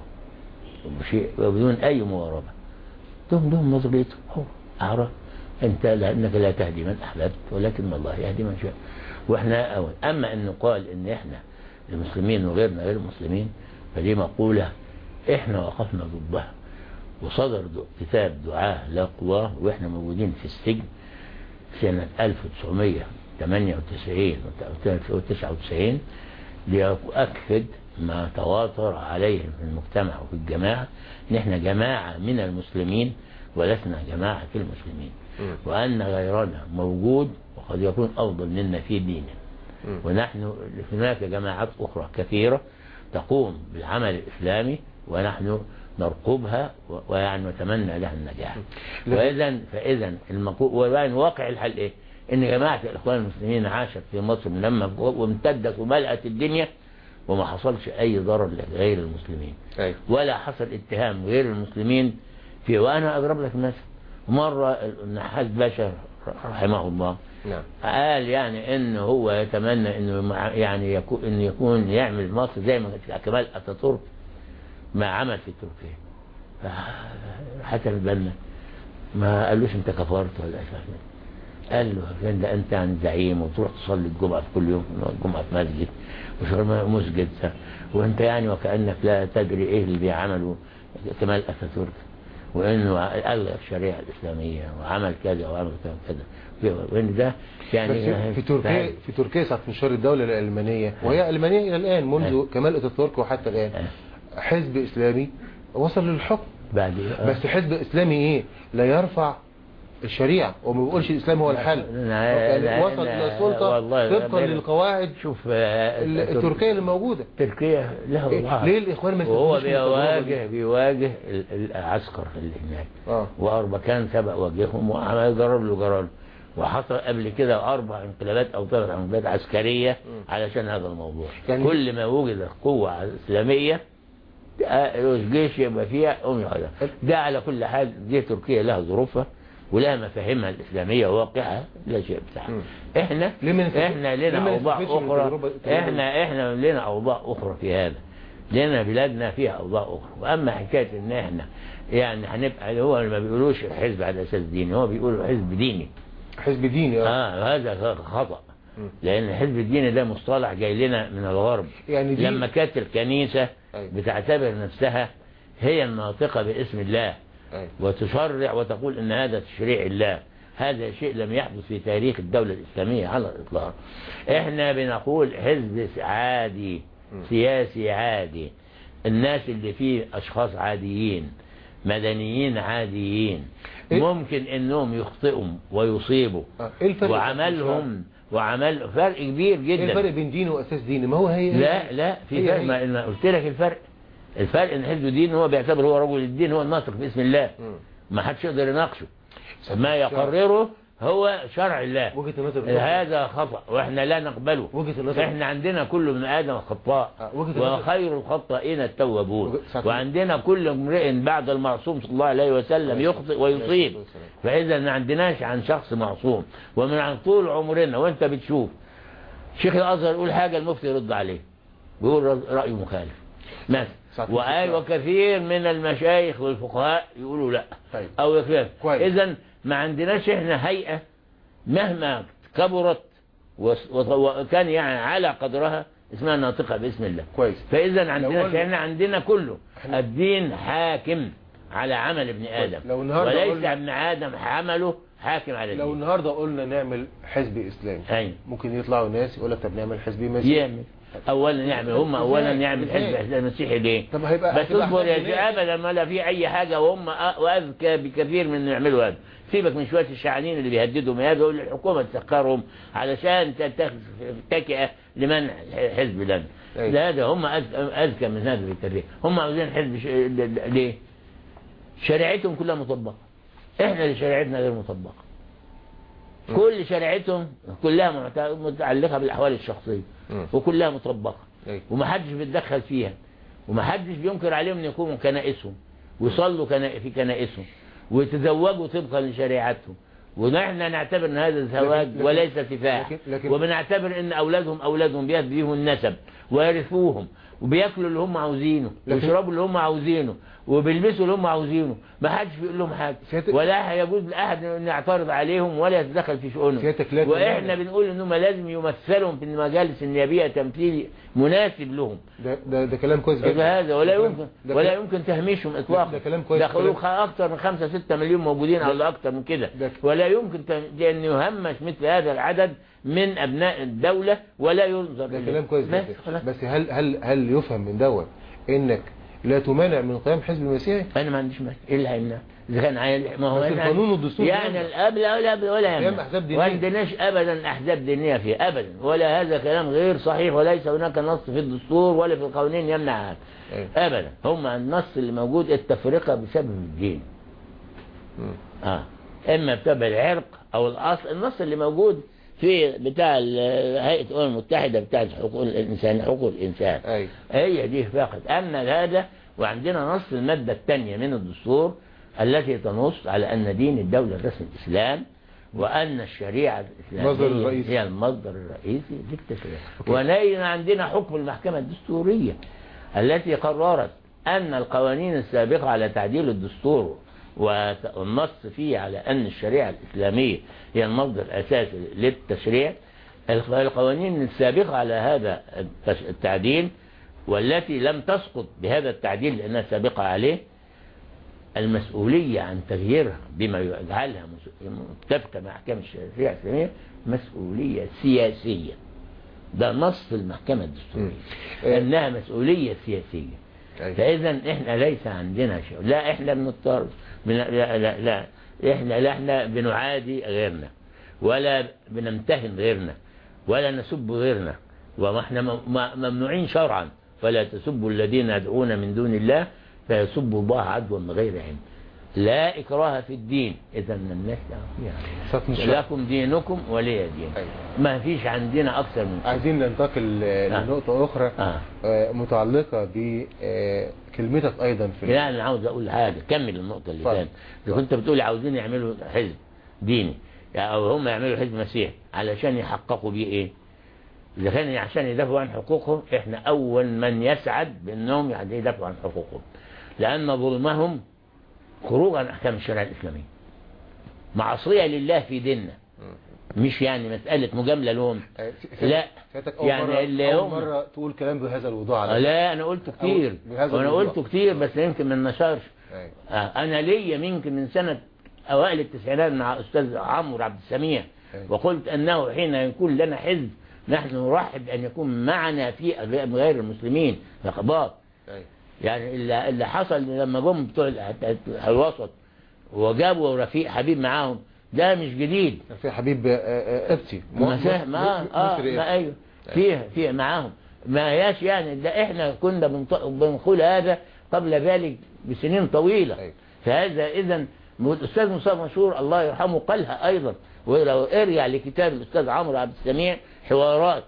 وبشيء وبدون أي مواربه دهم دهم نظريته هو أعرف. أنت لانك لا تهدي من أحببت ولكن الله يهدي من شاء. وإحنا أول. أما أن نقال إن إحنا المسلمين وغيرنا غير المسلمين فدي مقولة إحنا وقفنا ضدها؟ وصدر د- كتاب دعاء لا قواه وإحنا موجودين في السجن سنة 1998 و 99 ليؤكد ما تواتر عليه في المجتمع وفي الجماعة ان إحنا جماعة من المسلمين ولسنا جماعة المسلمين مم. وأن غيرنا موجود وقد يكون أفضل منا في دينه مم. ونحن هناك جماعات أخرى كثيرة تقوم بالعمل الإسلامي ونحن نرقبها ويعني نتمنى لها النجاح. وإذا فإذا واقع الحل إيه؟ إن جماعة الإخوان المسلمين عاشت في مصر لما وامتدت وملأت الدنيا وما حصلش أي ضرر لغير المسلمين. أيوة. ولا حصل اتهام غير المسلمين في وأنا أضرب لك مثل. مرة النحاس باشا رحمه الله نعم. قال يعني إن هو يتمنى إنه يعني يكون إن يكون يعمل مصر زي ما كمال اتاتورك ما عمل في تركيا. حتى البنا. ما قالوش انت كفرت ولا إيش قال له فين ده انت يعني زعيم وتروح تصلي الجمعة في كل يوم؟ الجمعة في مسجد. وشرم مسجد وانت يعني وكأنك لا تدري إيه اللي بيعمله كمال أتاتورك. وانه الغى الشريعة الإسلامية وعمل كذا وعمل كذا وكذا. وإن ده يعني بس في تركيا في تركيا ساعة أنشأ الدولة العلمانية وهي علمانية إلى الآن منذ كمال أتاتورك وحتى الآن. حزب إسلامي وصل للحكم. بعد بس حزب إسلامي إيه؟ لا يرفع الشريعة وما بيقولش الإسلام هو الحل. وصل إلى السلطة طبقا للقواعد شوف التركية. اللي موجودة. تركيا له إيه؟ وضعها. ليه الإخوان ما وهو دي؟ بيواجه بيواجه ال- العسكر اللي هناك. آه. وأربكان سبق واجههم وعمل جرب له جرب وحصل قبل كده أربع انقلابات أو ثلاث انقلابات عسكرية علشان هذا الموضوع. يعني- كل ما وجد قوة إسلامية آه، الجيش يبقى فيها قوم ياخدها ده على كل حال دي تركيا لها ظروفها ولها مفاهيمها الإسلامية وواقعها لا شيء بتاعها إحنا إحنا لنا أوضاع أخرى. إحنا إحنا لنا أوضاع أخرى في هذا. لنا بلادنا فيها أوضاع أخرى. وأما حكاية إن إحنا يعني هنبقى هو ما بيقولوش حزب على أساس ديني هو بيقولوا حزب ديني. حزب ديني آه. آه هذا خطأ. لأن الحزب الديني ده مصطلح جاي لنا من الغرب. يعني دي- لما كانت الكنيسة أيوة. بتعتبر نفسها هي الناطقة باسم الله. أيوة. وتشرع وتقول إن هذا تشريع الله. هذا شيء لم يحدث في تاريخ الدولة الإسلامية على الإطلاق. إحنا بنقول حزب عادي سياسي عادي. الناس اللي فيه أشخاص عاديين مدنيين عاديين ممكن إنهم يخطئوا ويصيبوا. آه، الفرق؟ وعملهم وعمل فرق كبير جدا. إيه الفرق بين دين وأساس ديني ما هو هي لا لا في فرق. ما ما قلت لك الفرق. الفرق إن حزب الدين هو بيعتبر هو رجل الدين هو الناطق باسم الله. ما حدش يقدر يناقشه. ما يقرره هو شرع الله. وجهة النظر هذا خطأ وإحنا لا نقبله. وجهة النظر. إحنا عندنا كل ابن آدم خطاء. النظر- وخير الخطائين التوابون. وعندنا كل امرئ بعد المعصوم صلى الله عليه وسلم يخطئ ويصيب. فإذا ما عندناش عن شخص معصوم. ومن عن طول عمرنا وأنت بتشوف. شيخ الأزهر يقول حاجة المفتي يرد عليه. ويقول رايه مخالف. مثلا. وآي وكثير من المشايخ والفقهاء يقولوا لا. طيب. أو يخالف. اذا ما عندناش إحنا هيئة مهما كبرت وكان يعني على قدرها اسمها ناطقة باسم الله. كويس. فإذا عندنا إحنا عندنا كله. الدين حاكم على عمل ابن آدم. لو النهاردة وليس قلنا- ابن آدم عمله حاكم على لو الدين. النهارده قلنا نعمل حزب إسلامي أيوة. ممكن يطلعوا ناس يقول لك طب نعمل حزب مسيحي. يعمل. اولا يعمل هم اولا يعمل حزب المسيحي ليه؟ طب هيبقى بس اصبر يا ابدا ما لا في أي حاجة وهم وأذكى بكثير من يعملوا هذا. سيبك من شوية الشعانين اللي بيهددوا ما يقول الحكومة تسخرهم علشان تتخذ تكئه لمنع حزب لنا أيوة. لا هذا هم أذكى, أذكى من هذا بكثير هم عاوزين حزب ش... ليه؟ شريعتهم كلها مطبقة. إحنا اللي شريعتنا غير مطبقة. كل شريعتهم كلها بالأحوال الشخصية. مم. وكلها مطبقة. أيوة. ومحدش بيتدخل فيها. ومحدش بينكر عليهم إن يقوموا كنائسهم. ويصلوا في كنائسهم. ويتزوجوا طبقا لشريعتهم. ونحن نعتبر إن هذا زواج لكن- وليس سفاح لكن- وبنعتبر إن أولادهم أولادهم بيهم النسب ويرثوهم وبياكلوا اللي هم عاوزينه ويشربوا اللي هم عاوزينه. وبيلبسوا اللي هم عاوزينه ما حدش بيقول لهم حاجة ولا هيجوز لأحد ان يعترض عليهم ولا يتدخل في شؤونهم وإحنا. بنقول إنهم لازم يمثلهم في المجالس النيابيه تمثيل مناسب لهم ده ده, ده كلام كويس جدا هذا ولا يمكن ولا يمكن تهميشهم اطلاقا ده كلام كويس. ده خلوق أكثر من 5 6 مليون موجودين أو أكثر من كده ده- ولا يمكن ت- أن يهمش مثل هذا العدد من أبناء الدولة ولا ينظر ده. كلام كويس جدا. بس هل هل هل يفهم من دوت إنك لا تمانع من قيام حزب مسيحي أنا ما عنديش مانع إيه اللي هيمنع إذا كان عيل ما هو بس يعني- القانون والدستور يعني. الاب لا ولا ولا يمنع أحزاب دينية. ما عندناش ابدا أحزاب دينية فيه ابدا ولا هذا كلام غير صحيح وليس هناك نص في الدستور ولا في القوانين يمنع هذا أيوة. ابدا هم النص اللي موجود التفرقة بسبب الدين. آه إما بسبب العرق أو الأصل النص اللي موجود في بتاع ال- هيئة الأمم المتحدة بتاع حقوق الإنسان حقوق الإنسان. أيوه هي دي فقط. أما هذا وعندنا نص المادة الثانية من الدستور التي تنص على أن دين الدولة الرسمي الإسلام وأن الشريعة المصدر الاسلاميه الرئيسي. هي المصدر الرئيسي للتشريع ولينا عندنا حكم المحكمة الدستورية التي قررت أن القوانين السابقة على تعديل الدستور والنص فيه على أن الشريعة الإسلامية هي المصدر الأساسي للتشريع. القوانين السابقة على هذا التعديل والتي لم تسقط بهذا التعديل لأنها سابقة عليه المسؤولية عن تغييرها بما يجعلها متفقة مع أحكام الشريعة الإسلامية مسؤولية سياسية. ده نص المحكمة الدستورية. أنها مسؤولية سياسية. فإذا إحنا ليس عندنا شيء. لا إحنا بنضطر بن... لا, لا, لا. إحنا لا إحنا بنعادي غيرنا ولا بنمتهن غيرنا ولا نسب غيرنا م- م- ممنوعين شرعا ولا تسبوا الذين يدعون من دون الله فيسبوا الله عدوا بغير علم لا إكراه في الدين. إذا صوت فيها. لكم دينكم ولي دين. ما فيش عندنا أكثر من كده. عايزين ننتقل آه. لنقطة أخرى آه. آه، متعلقة بكلمتك أيضا في لا أنا عاوز أقول حاجة. كمل النقطة اللي إذا كنت بتقول عاوزين يعملوا حزب ديني يعني أو هم يعملوا حزب مسيحي علشان يحققوا بيه إيه؟ إذا كان عشان يدافعوا عن حقوقهم إحنا أول من يسعد بأنهم يدافعوا عن حقوقهم. لأن ظلمهم خروج عن أحكام الشريعة الإسلامية. معصية لله في ديننا. مش يعني مسألة مجاملة لهم. لا. يعني اللي هم مرة تقول كلام بهذا الوضوح لا أنا قلت كتير. وأنا. قلته كتير بس يمكن ما نشرش. أيوة. آه، أنا ليا يمكن من سنة أوائل التسعينات مع أستاذ عمرو عبد السميع. أيوة. وقلت أنه حين يكون لنا حزب نحن نرحب أن يكون معنا في غير المسلمين أيوة. يعني اللي اللي حصل لما جم بتوع ال- الوسط وجابوا رفيق حبيب معاهم ده مش جديد. في حبيب آه، آه، ابتي ما ما آه ما. أيوه. فيها فيها معاهم. ما هياش يعني ده إحنا كنا بنقول هذا قبل ذلك بسنين طويلة. أيوة. فهذا اذا الاستاذ مصطفى مشهور الله يرحمه قالها أيضا ولو أرجع لكتاب الأستاذ عمرو عبد السميع حوارات.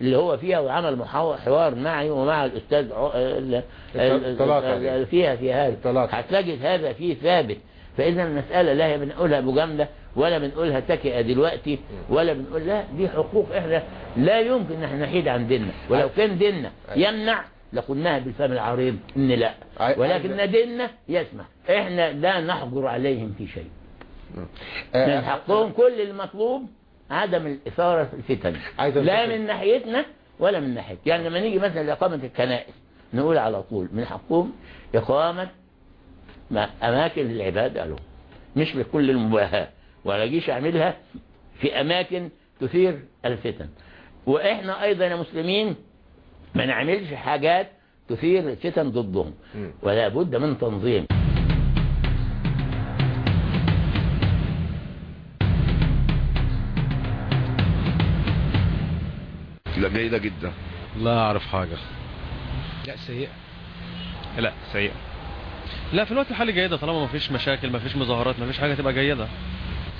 اللي هو فيها وعمل حوار معي ومع الأستاذ ع- ال- ال- طلعت ال- عليه. فيها في هذا. هتجد هذا فيه ثابت. فإذا المسألة لا هي بنقولها مجاملة ولا بنقولها تكئه دلوقتي ولا بنقول لا دي حقوق إحنا لا يمكن إن إحنا نحيد عن ديننا. ولو كان ديننا يمنع لقلناها بالفم العريض. إن لا. ولكن ديننا يسمح. إحنا لا نحجر عليهم في شيء. من حقهم كل المطلوب عدم الإثارة في الفتن. لا. من ناحيتنا ولا من ناحية يعني لما نيجي مثلا لإقامة الكنائس نقول على طول من حقهم إقامة ما- أماكن العبادة لهم مش بكل المباهاة. ولا جيش أعملها في أماكن تثير الفتن. وإحنا أيضا يا مسلمين ما نعملش حاجات تثير الفتن ضدهم. ولا بد من تنظيم. جيدة جدا. لا أعرف حاجة. لا سيئة. لا سيء لا في الوقت الحالي جيدة طالما ما فيش مشاكل ما فيش مظاهرات ما فيش حاجة تبقى جيدة.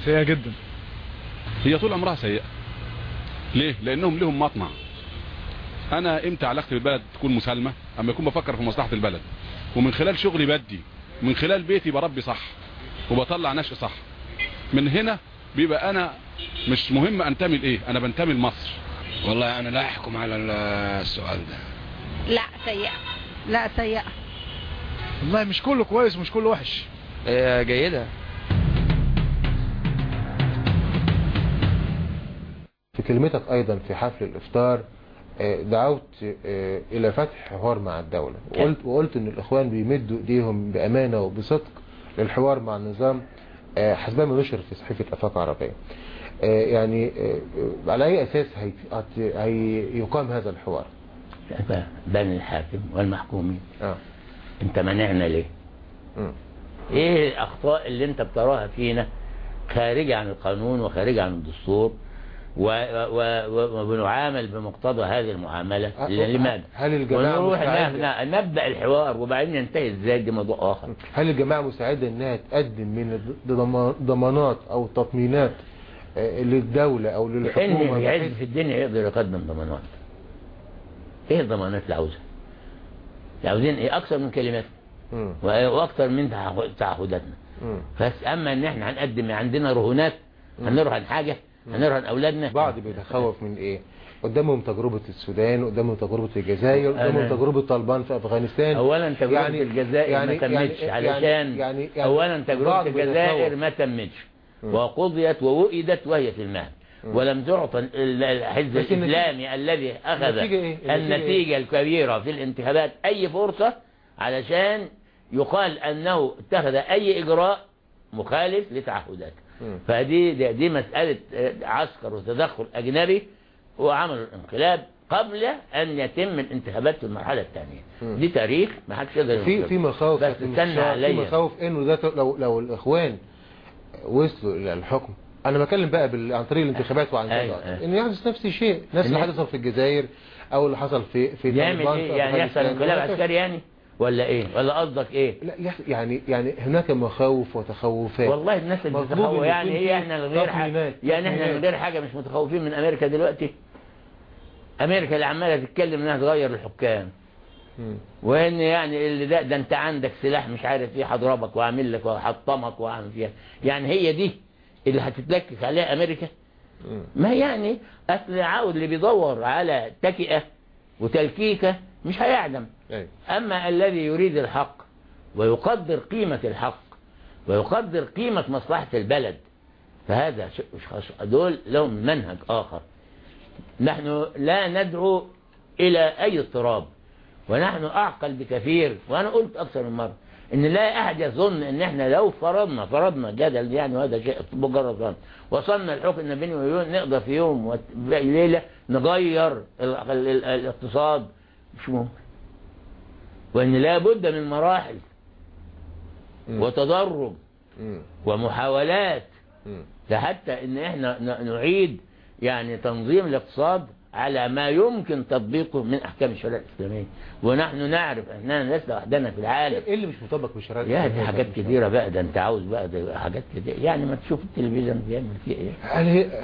سيئة جدا. هي طول عمرها سيئة. ليه؟ لأنهم لهم مطمع. أنا إمتى علاقتي بالبلد تكون مسالمة؟ أما يكون بفكر في مصلحة البلد. ومن خلال شغلي بدي من خلال بيتي بربي صح وبطلع نشء صح. من هنا بيبقى أنا مش مهم أنتمي لإيه أنا بنتمي لمصر. والله أنا لا أحكم على ال- السؤال ده. لا سيئة. لا سيئة. والله مش كله كويس ومش كله وحش. هي جيدة. في كلمتك أيضا في حفل الإفطار آه، دعوت آه، إلى فتح حوار مع الدولة. وقلت, وقلت أن الإخوان بيمدوا إيديهم بأمانة وبصدق للحوار مع النظام آه، حسب ما نشر في صحيفة أفاق عربية. يعني آه، آه، على أي أساس هيقام هذا الحوار؟ بين الحاكم والمحكومين. آه. انت منعنا ليه؟ مم. إيه الأخطاء اللي انت بتراها فينا خارجة عن القانون وخارجة عن الدستور وبنعامل بمقتضى هذه المعاملة؟ أه، لماذا؟ هل الجماعة مستعدة؟ نبدأ الحوار وبعدين ينتهي إزاي؟ دي موضوع آخر. هل الجماعة مساعدة إنها تقدم من ضمانات أو تطمينات آه، للدولة أو للحكومة. العز بحيث في الدنيا يقدر يقدم ضمانات. إيه الضمانات اللي عاوزها؟ اللي عاوزين إيه؟ أكثر من كلمات. مم. وأكثر من تعهد- تعهداتنا. بس أما إن إحنا هنقدم عندنا رهونات هنرهن حاجة هنرهن أولادنا. بعض بيتخوف من إيه؟ قدامهم تجربة السودان قدامهم تجربة الجزائر قدامهم تجربة طالبان في أفغانستان. اولا تجربة يعني الجزائر ما تمتش علشان يعني يعني اولا تجربة الجزائر. ما تمتش. وقضيت ووئدت وهي في المهد. ولم تعطى ال- الحزب الإسلامي الذي أخذ النتيجة إيه؟ النتيجة النتيجة الكبيرة في الانتخابات أي فرصة علشان يقال أنه اتخذ أي إجراء مخالف لتعهداته. فدي دي, دي مسألة آه، عسكر وتدخل أجنبي وعملوا الانقلاب قبل أن يتم الانتخابات في المرحلة الثانية. دي تاريخ ما حدش يقدر في. في مخاوف بس استنى في مخاوف إنه ده لو لو الإخوان وصلوا إلى الحكم. أنا بتكلم بقى بال... عن طريق الانتخابات وعن أيوة، كذا أيوة. ان يحدث نفس الشيء. نفس اللي حصل في الجزائر أو اللي حصل في في يعمل إيه؟ في يعني يحصل. انقلاب عسكري يعني؟ ولا إيه؟ ولا قصدك إيه؟ لا يعني يعني هناك مخاوف وتخوفات. والله الناس اللي بتتخوف يعني إيه؟ في إحنا من غير حاجة يعني إحنا من. غير حاجة مش متخوفين من أمريكا دلوقتي. أمريكا اللي عمالة تتكلم إنها تغير الحكام. وإن يعني اللي ده ده أنت عندك سلاح مش عارف إيه هضربك وأعمل لك وهحطمك وأعمل فيها. يعني هي دي اللي هتتلكك عليها أمريكا. ما يعني؟ أصل عاود اللي بيدور على تكئة وتلكيكة مش هيعدم. أما الذي يريد الحق ويقدر قيمة الحق ويقدر قيمة مصلحة البلد فهذا دول لهم منهج آخر. نحن لا ندعو إلى أي اضطراب. ونحن أعقل بكثير وأنا قلت أكثر من مرة إن لا أحد يظن إن إحنا لو فرضنا فرضنا جدل يعني وهذا شيء مجرد وصلنا الحكم إن بين مليون نقدر في يوم ليلة نغير ال- ال- ال- الاقتصاد. مش ممكن وإن لا بد من مراحل وتدرج ومحاولات. لحتى إن إحنا ن- نعيد يعني تنظيم الاقتصاد على ما يمكن تطبيقه من أحكام الشريعة الإسلامية. ونحن نعرف إننا لسنا وحدنا في العالم. إيه اللي مش مطبق بالشريعه يا دي الإسلامية؟ حاجات ده؟ كتيرة بقى ده أنت عاوز بقى ده حاجات كتير. يعني ما تشوف التلفزيون بيعمل فيه إيه؟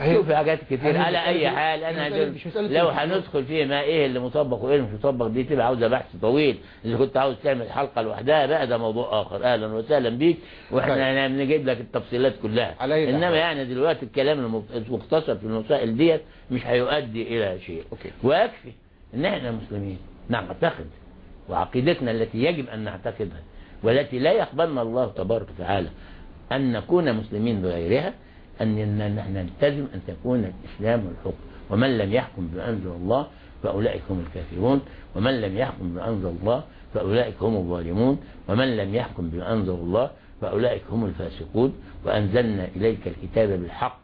هي شوف حاجات هي على أي حال مسألة لو. هندخل فيه ما إيه اللي مطبق وإيه اللي مش مطبق دي تبقى عاوزة بحث طويل. إذا كنت عاوز تعمل حلقة لوحدها بقى ده موضوع آخر. أهلا وسهلا بيك. وإحنا بنجيب لك التفصيلات كلها. أي حال. يعني دلوقتي الكلام المخ- المختصر في المسائل ديت مش هيؤدي إلى شيء. أوكي. ويكفي إن إحنا مسلمين نعتقد وعقيدتنا التي يجب أن نعتقدها والتي لا يقبلنا الله تبارك وتعالى أن نكون مسلمين بغيرها نحن نلتزم أن تكون الإسلام والحكم ومن لم يحكم بما أنزل الله فأولئك هم الكافرون. ومن لم يحكم بما أنزل الله فأولئك هم الظالمون. ومن لم يحكم بما أنزل الله فأولئك هم الفاسقون. وأنزلنا إليك الكتاب بالحق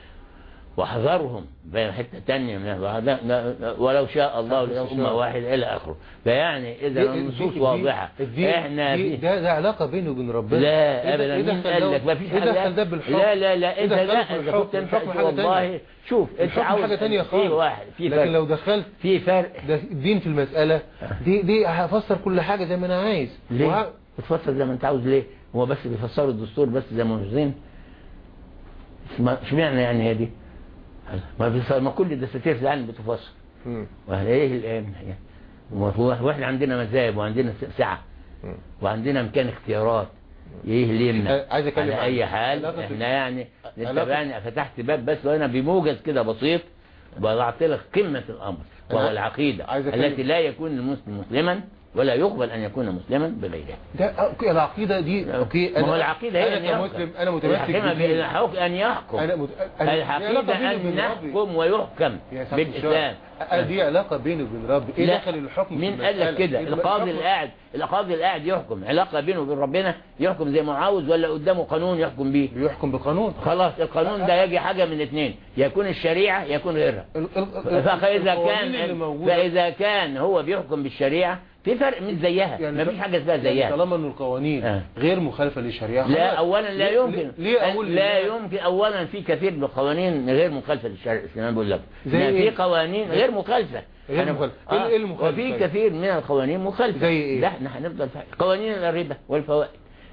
واحذرهم بين حتة تانية من هذا ولو شاء الله لأمة واحدة إلى آخره. فيعني إذا النصوص واضحة. دي- إحنا دي- في ده ده علاقة بينه وبين ربنا. لا ابدا. ده- مين قال لك؟ ما فيش حاجة. لا لا لا. إنت دخله لا في الحكم؟ كنت حاجة والله. شوف إنت الحكم عاوز حاجة تانية في خالص. واحد في لكن فرق. لو دخلت في فرق. ده الدين في المسألة. دي دي هفسر كل حاجة زي ما أنا عايز. ليه؟ بتفسر زي ما أنت عاوز ليه؟ هو بس بيفسروا الدستور بس زي ما عاوزين ما- اشمعنى يعني هي دي؟ ما, بيف- ما كل الدساتير في العالم بتفسر مم. وايه الآن؟ يعني وإحنا عندنا مذاهب وعندنا سعة. وعندنا إمكان اختيارات. إيه أه، عايز أتكلم على أي حال إحنا يعني يعني فتحت باب بس وأنا بموجز كده بسيط وضعت لك قمة الأمر وهو العقيدة التي لا يكون المسلم مسلما. ولا يقبل أن يكون مسلما بغيرها ده okay العقيده دي okay ما هو العقيدة هي أن أنا يحكم. كمسلم أنا متمسك. بالحكم أن يحكم أنا مت... أنا- علاقة الحقيقة بيني أن. نحكم ويحكم بالإسلام أنا دي علاقة بيني وبين ربي إيه لا. دخل الحكم مين قال لك؟ كده إيه القاضي الحكم؟ اللي قاعد القاضي اللي قاعد يحكم علاقة بينه وبين ربنا يحكم زي ما عاوز ولا قدامه قانون يحكم بيه بيحكم بقانون خلاص القانون ده يجي حاجة من اثنين يكون الشريعة يكون غيرها فإذا كان فإذا كان هو بيحكم بالشريعة في فرق مش زيها يعني مفيش حاجة اسمها يعني زيها طالما إن القوانين آه. غير مخالفة للشريعة لا. اولا لا يمكن ليه أقول لا يمكن اولا في كثير من القوانين غير مخالفة للشرع الاسلامي بقول لك زي إيه؟ في قوانين غير مخالفة غير مخالفة. آه. إيه المخالفة وفي؟ كثير من القوانين مخالفة زي إيه؟ لا إحنا هنفضل قوانين الربا والفوائد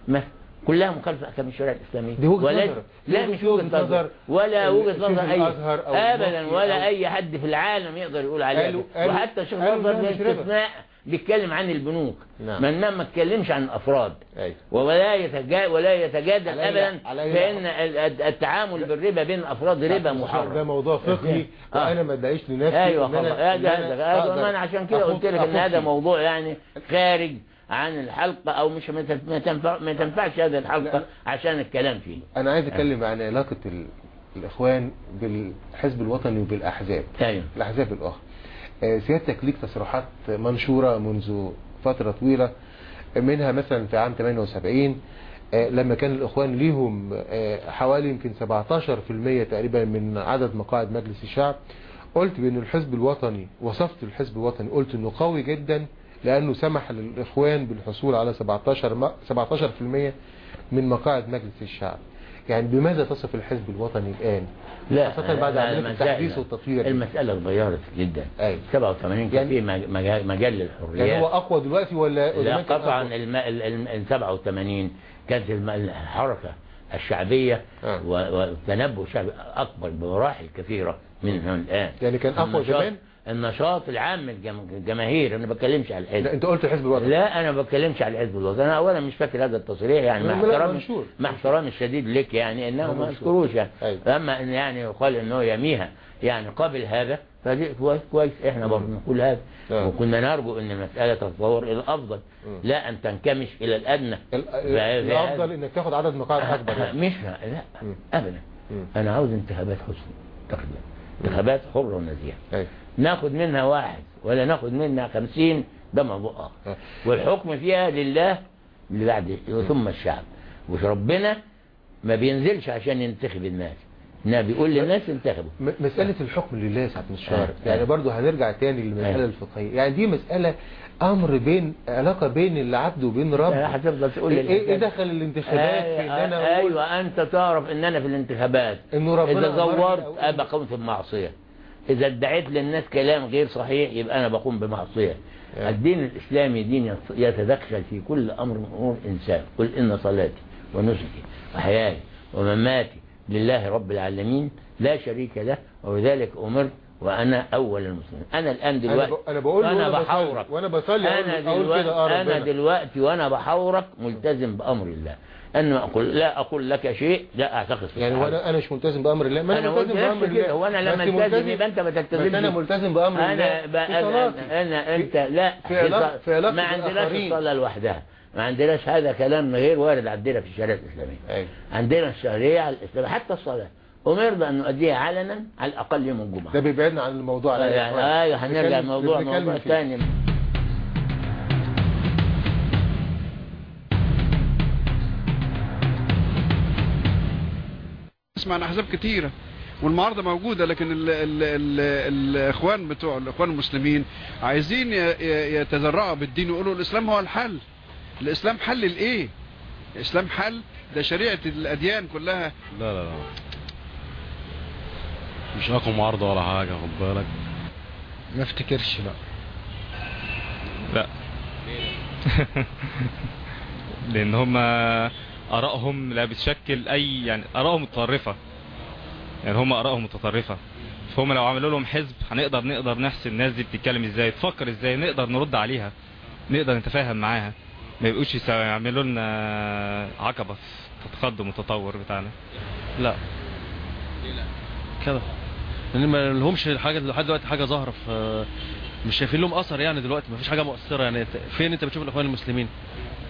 ما كلها مخالفة لاحكام الشرع الاسلامي دي وجهة ولا نظر. لا مش وجهة نظر ولا شيخ نظر الأزهر ابدا المفتي ولا أي حد في العالم يقدر يقول عليها وحتى شيخ قالوا الأزهر إنها ده مش ربا. استثناء بيتكلم عن البنوك نعم. ما انما ما اتكلمش عن الأفراد أيوة. ولا يتجا ولا يتجادل أي- ابدا أي فان ال- التعامل بالربا بين الأفراد ربا ده محرم موضوع فقهي آه. وأنا ما ادعيش لنفسي أيوه إن أنا- خلاص هذا إن أنا هذا أقدر هذا أنا عشان كده قلت لك إن هذا. موضوع يعني خارج عن الحلقة أو مش ما تنف- ما تنفع ما تنفعش هذه الحلقة عشان الكلام فيه. أنا عايز أتكلم عن علاقة ال... الإخوان بالحزب الوطني وبالأحزاب. أيوه. الأحزاب الأخرى. آه، سيادتك ليك تصريحات منشورة منذ فترة طويلة منها مثلا في عام 78 آه، لما كان الإخوان ليهم آه، حوالي يمكن 17% تقريبا من عدد مقاعد مجلس الشعب. قلت بأن الحزب الوطني وصفت الحزب الوطني قلت إنه قوي جدا لأنه سمح للإخوان بالحصول على 17 م- 17% من مقاعد مجلس الشعب يعني بماذا تصف الحزب الوطني الآن لا خاصة بعد عملية التحديث والتطوير المسألة اتغيرت جدا أيوة. 87 كان في مج- مجال, للحريات يعني هو أقوى دلوقتي ولا لا؟ الم... ال ال- ال 87 كانت الحركة الشعبية. و- والتنبؤ الشعبي أكبر بمراحل كثيرة منه الآن يعني كان أقوى زمان؟ النشاط العام الجم- الجماهير أنا ما بتكلمش على الحزب لا أنت قلت الحزب الوطني لا أنا ما بتكلمش على الحزب الوطني أنا اولا مش فاكر هذا التصريح يعني مع احترامي. مع احترامي الشديد لك يعني إنه ما. اذكروش يعني أيوة. أما إن يعني يقال إنه يميها يعني قبل هذا فدي كويس كويس إحنا برضه نقول هذا آه. وكنا نرجو إن المسألة تتطور إلى الافضل. لا أن تنكمش إلى الأدنى ال- فهذا- الأفضل إنك تاخد عدد مقاعد أكبر يعني. مش لا. ابدا. أنا عاوز انتخابات حسن انتخابات حره ونزيهه أيوة. ناخد منها واحد ولا ناخد منها خمسين ده موضوع آخر. آه. والحكم فيها لله اللي بعد ثم الشعب. وش ربنا ما بينزلش عشان ينتخب الناس. انما بيقول للناس انتخبوا. مسألة الحكم لله يا سعادة المستشار آه. يعني آه. برضو هنرجع تاني للمسألة آه. الفقهية. يعني دي مسألة أمر بين علاقة بين العبد وبين لا، هتفضل تقول إيه, إيه للإنسان. دخل الانتخابات في إن أنا آه أقول؟ أيوه أنت تعرف إن أنا في الانتخابات. إنه ربنا إذا زورت أبقى قمت بمعصيه إذا ادعيت للناس كلام غير صحيح يبقى أنا بقوم بمعصية. آه. الدين الإسلامي دين يت- يتدخل في كل أمر من أمور الإنسان. قل إن صلاتي ونسكي وحياي ومماتي لله رب العالمين لا شريك له وبذلك أمرت وأنا أول المسلمين. أنا الآن دلوقتي أنا بقول وأنا بصلي- بحاورك وأنا بصلي. كده آه دلوقتي ربنا. دلوقتي وأنا بحاورك ملتزم بأمر الله. أنا أقول لا أقول لك شيء لا أعتقد في يعني. وأنا أنا مش ملتزم بأمر الله. ما قلت ملتزم كده الله هو أنا لما بس التزم يبقى أنت ما تلتزمش أنا ملتزم أنا الله أنا, صلاتي. أنا انت لا في علاقة- في علاقة ما عندناش. الصلاة لوحدها. ما عندناش هذا كلام غير وارد عندنا في الشريعة الإسلامية. أيوة. عندنا الشريعة الإسلامية حتى الصلاة. أمرنا أن نؤديها علنا على الأقل يوم الجمعة. ده بيبعدنا عن الموضوع على يعني أيوه هنرجع الموضوع موضوع ثاني نسمع عن أحزاب كتيرة والمعارضة موجودة لكن ال ال ال الإخوان بتوع الإخوان المسلمين عايزين يتذرعوا بالدين ويقولوا الإسلام هو الحل. الإسلام حل لإيه؟ الإسلام حل ده شريعة الأديان كلها. لا لا لا. مش اقوى معارضة ولا حاجة خد بالك. ما افتكرش لا. لا. لأن هم ارائهم لا بتشكل أي يعني ارائهم متطرفة. يعني هم ارائهم متطرفة. فهم لو عملوا لهم حزب هنقدر نقدر نحسن الناس دي بتتكلم إزاي تفكر إزاي نقدر نرد عليها نقدر نتفاهم معاها. ما يبقوش يعملوا لنا عقبة في التقدم والتطور بتاعنا لا؟ كده. لأن ما لهمش حاجة لحد دلوقتي حاجة ظاهرة في مش شايفين لهم أثر يعني دلوقتي. ما فيش حاجة مؤثرة يعني. فين أنت بتشوف الإخوان المسلمين؟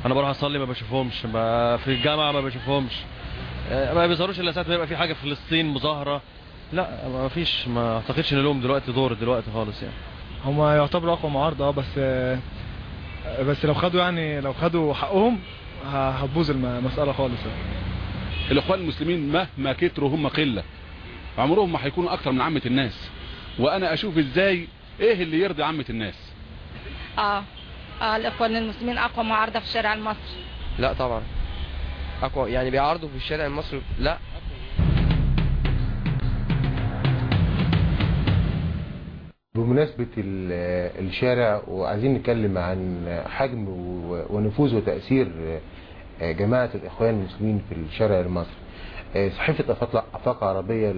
أنا بروح أصلي ما بشوفهمش. ب- في الجامعة ما بشوفهمش. آه، ما بيظهروش إلا ساعه ما يبقى في حاجة في فلسطين مظاهرة. لا ما فيش. ما أعتقدش إن لهم دلوقتي دور دلوقتي خالص يعني. هما يعتبروا أقوى معارضه آه بس بس لو خدوا يعني لو خدوا حقهم هتبوظ الم- المسألة خالص يعني. الإخوان المسلمين مهما كتروا هم قلة. عمرهم ما هيكونوا أكتر من عامة الناس. وأنا أشوف إزاي إيه اللي يرضي عامة الناس؟ آه. آه الإخوان المسلمين أقوى معارضة في الشارع المصري. لا طبعا. أقوى يعني بيعارضوا في الشارع المصري. لا. بمناسبة ال- الشارع وعايزين نتكلم عن حجم ونفوذ وتأثير جماعة الإخوان المسلمين في الشارع المصري. صحيفة أفاق عربية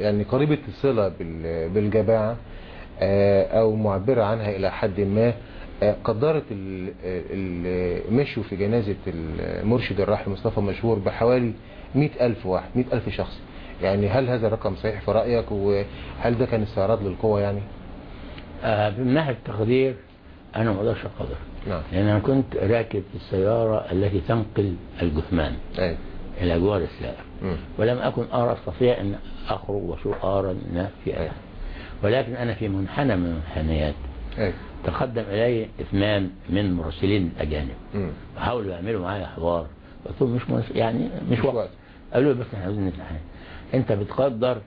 يعني قريبة الصلة بال- بالجماعة أو معبرة عنها إلى حد ما. قدرت ال- ال- مشوا في جنازة المرشد الراحل مصطفى مشهور بحوالي مئة ألف واحد مئة ألف شخص. يعني هل هذا الرقم صحيح في رأيك؟ وهل ده كان استعراض للقوة يعني؟ آه من ناحية التقدير أنا ما أقدرش أقدر. نعم. لأن أنا كنت راكب في السيارة التي تنقل الجثمان أي. إلى جوار السائر. ولم أكن أرى أستطيع أن أخرج وشو ارى الناس في احد ولكن أنا في منحنى من المنحنيات. أي. تقدم إلي اثنان من مراسلين الأجانب. مم. وحاولوا يعملوا معايا حوار. قلت لهم مش. يعني مش, مش وقت. وقت. قالوا لي بس إحنا عاوزين نتحاول أنت بتقدر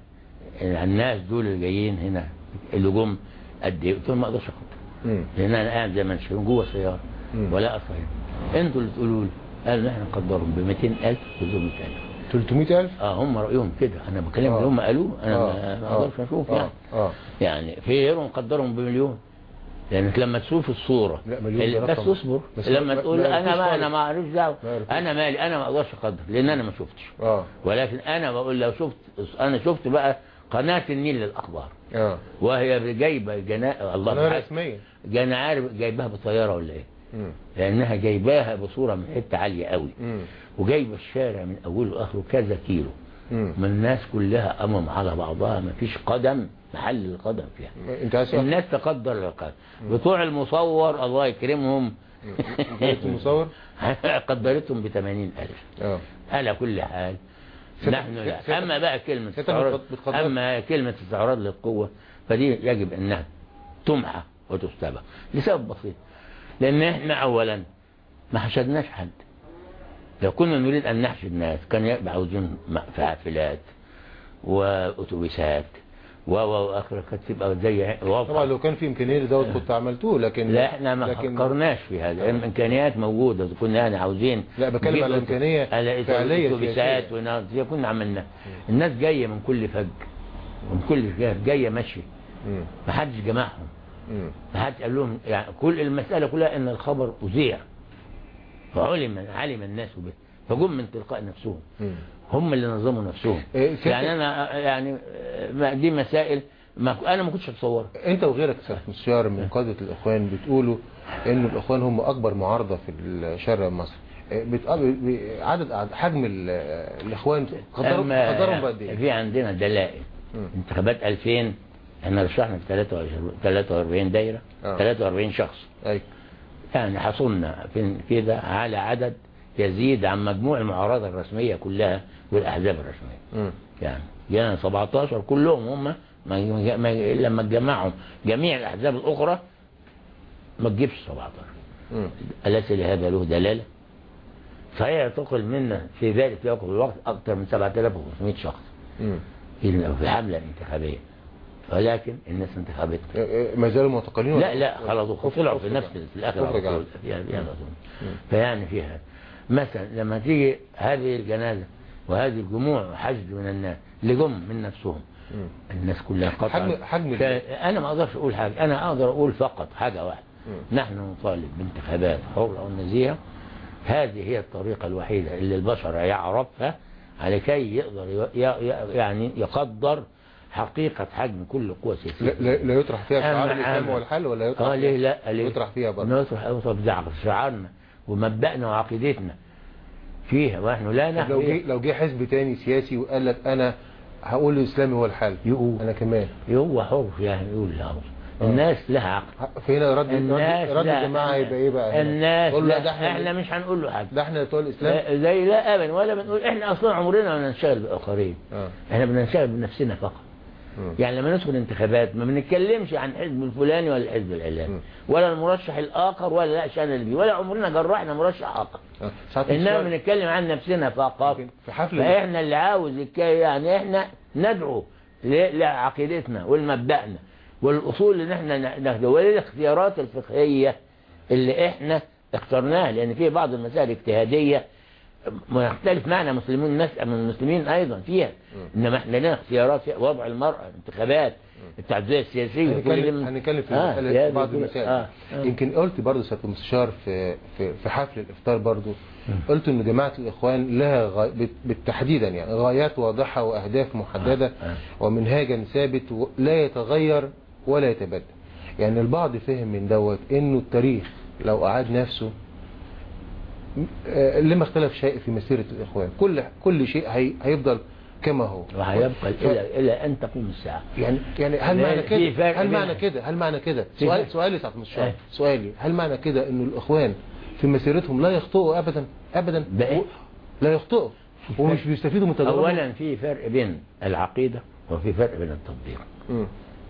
الناس دول اللي جايين هنا اللي جم قد إيه؟ قلت لهم ما أقدرش أقدر. لأن أنا قاعد زي ما أنت جوه السياره مم. ولا استطيع أنتوا اللي تقولوا لي. قالوا إحنا نقدرهم ب 200000 و 300000 300000 آه هم رأيهم كده. أنا بكلم اللي هم قالوه. أنا ما- ما أقدرش أشوف يعني. آه. يعني في غيرهم قدرهم بمليون. لانك لما تشوف الصورة بس. اصبر لما ما- تقول ما أنا ما أنا. ما أعرفش دعوه. أنا مالي؟ أنا ما أقدرش أقدر لأن أنا ما شفتش. آه. ولكن أنا بقول لو شفت أنا شفت بقى قناة النيل للاخبار آه. وهي جايبة جنا الله قناة رسمية. أنا عارف جايباها بطيارة ولا إيه؟ مم. لأنها جايباها بصورة من حتة عالية قوي. مم. وجايبة الشارع من أوله لآخره كذا كيلو. مم. من الناس كلها أمم على بعضها ما فيش قدم. محل القدم فيها. انت الناس تقدر العقاد بتوع المصور الله يكرمهم. المصور؟ قدرتهم ب 80000 آه. على كل حال. نحن لا. أما بقى كلمة ست استعراض أما كلمة استعراض للقوة فدي يجب إنها تمحى وتستبق. لسبب بسيط. لأن إحنا اولا ما حشدناش حد. لو كنا نريد أن نحشد ناس كان يبقى عاوزين م- حافلات واتوبيسات و و واخر كانت تبقى زي طبعا لو كان في إمكانية دوت كنت عملتوه لكن لا إحنا ما لكن فكرناش في هذا الامكانيات موجودة كنا يعني عاوزين لا بتكلم على على فعلية اتوبيسات كنا عملنا الناس جاية من كل فج من كل جهه جاية ماشية. ما حدش جمعهم. ما حدش قال لهم يعني كل المسألة كلها إن الخبر أذيع. فعلم علم الناس به. فجم من تلقاء نفسهم. هم اللي نظموا نفسهم. إيه، سيادتك- يعني أنا يعني دي مسائل ما أنا ما كنتش أتصورها. أنت وغيرك سيادة مستشار من قادة الإخوان بتقولوا ان الإخوان هم أكبر معارضة في الشرق المصري إيه، ب- عدد حجم ال- الإخوان قدرهم قدرهم بقد إيه؟ في عندنا دلائل. انتخابات 2000 إحنا رشحنا في 43 43 دايرة آه. 43 شخص. أي. يعني حصلنا في كده على عدد يزيد عن مجموع المعارضة الرسمية كلها والأحزاب الرسمية مم. يعني جانا 17 كلهم هم ما ما لما تجمعهم جميع الأحزاب الأخرى ما تجيبش 17 مم. أليس لهذا له دلالة صحيح اعتقل منا في ذلك في وقت الوقت أكثر من 7500 شخص مم. في الحملة الانتخابية ولكن الناس انتخبتهم إيه، إيه، ما زالوا معتقلين لا لا خلاص طلعوا في نفس. في طول. مم. فيعني فيها مثلا لما تيجي هذه الجنازة وهذه الجموع حشد من الناس اللي جم من نفسهم. الناس كلها قطعا حجم- أنا ما أقدرش أقول حاجة أنا أقدر أقول فقط حاجة واحدة. نحن نطالب بانتخابات حره ونزيهه هذه هي الطريقة الوحيدة اللي البشر يعرفها علكي يقدر ي- ي- يعني يقدر حقيقة حجم كل قوة لا, سياسية. لا, لا يطرح فيها شعار أما- الاسلام أما- هو الحل ولا يطرح آه ليه فيها- لا ليه؟ يطرح فيها برضه. اوصف دعوة شعارنا. ومبدأنا وعقيدتنا فيها ونحن لا طب لو نحن جه لو جه حزب تاني سياسي وقال لك أنا هقول الاسلامي هو الحل يقول. أنا كمان. هو حر يعني يقول لا آه. الناس لها عقل. فهنا رد الناس رد, الجماعة هيبقى إيه بقى؟ الناس له لا. ده إحنا إحنا مش هنقول له حاجة. ده إحنا بتوع الإسلام؟ لا- زي لا ابدا ولا بنقول إحنا أصلا عمرنا ما ننشغل بالآخرين. آه. إحنا بننشغل بنفسنا فقط. يعني لما ندخل انتخابات ما بنتكلمش عن الحزب الفلاني ولا الحزب العلاني. ولا المرشح الآخر ولا لا شأن اللي ولا عمرنا جرحنا مرشح آخر آه. إنما بنتكلم عن نفسنا فقط في حفل فإحنا اللي عاوز يعني إحنا ندعو لعقيدتنا ولمبدأنا والأصول اللي إحنا ناخده وللاختيارات الفقهية اللي إحنا اخترناها لأن في بعض المسائل اجتهادية مختلف معنا مسلمون ناس من المسلمين أيضا فيها. إنما إحنا لنا اختيارات في وضع المرأة انتخابات التعدديه السياسيه كل دي هنتكلم في آه، بعض المسائل. آه، آه. يمكن قلت برضه سيادة المستشار في في في حفل الإفطار برضه. قلت ان جماعة الإخوان لها غاي بالتحديدا يعني غايات واضحة وأهداف محددة آه. ومنهاجا ثابت لا يتغير ولا يتبدل. يعني البعض فهم من دوت إنه التاريخ لو أعاد نفسه آه، لما اختلف شيء في مسيرة الإخوان. كل كل شيء هي هيفضل كما هو. وهيبقى ف- إلى إلى أن تقوم الساعة. يعني يعني هل معنى كده هل معنى كده هل معنى كده؟ سؤال. سؤالي ساعة المستشار أي. سؤالي هل معنى كده إنه الإخوان في مسيرتهم لا يخطئوا ابدا؟ ابدا؟ لا يخطئوا. ومش بيستفيدوا من تجاربهم اولا في فرق بين العقيدة وفي فرق بين التطبيق.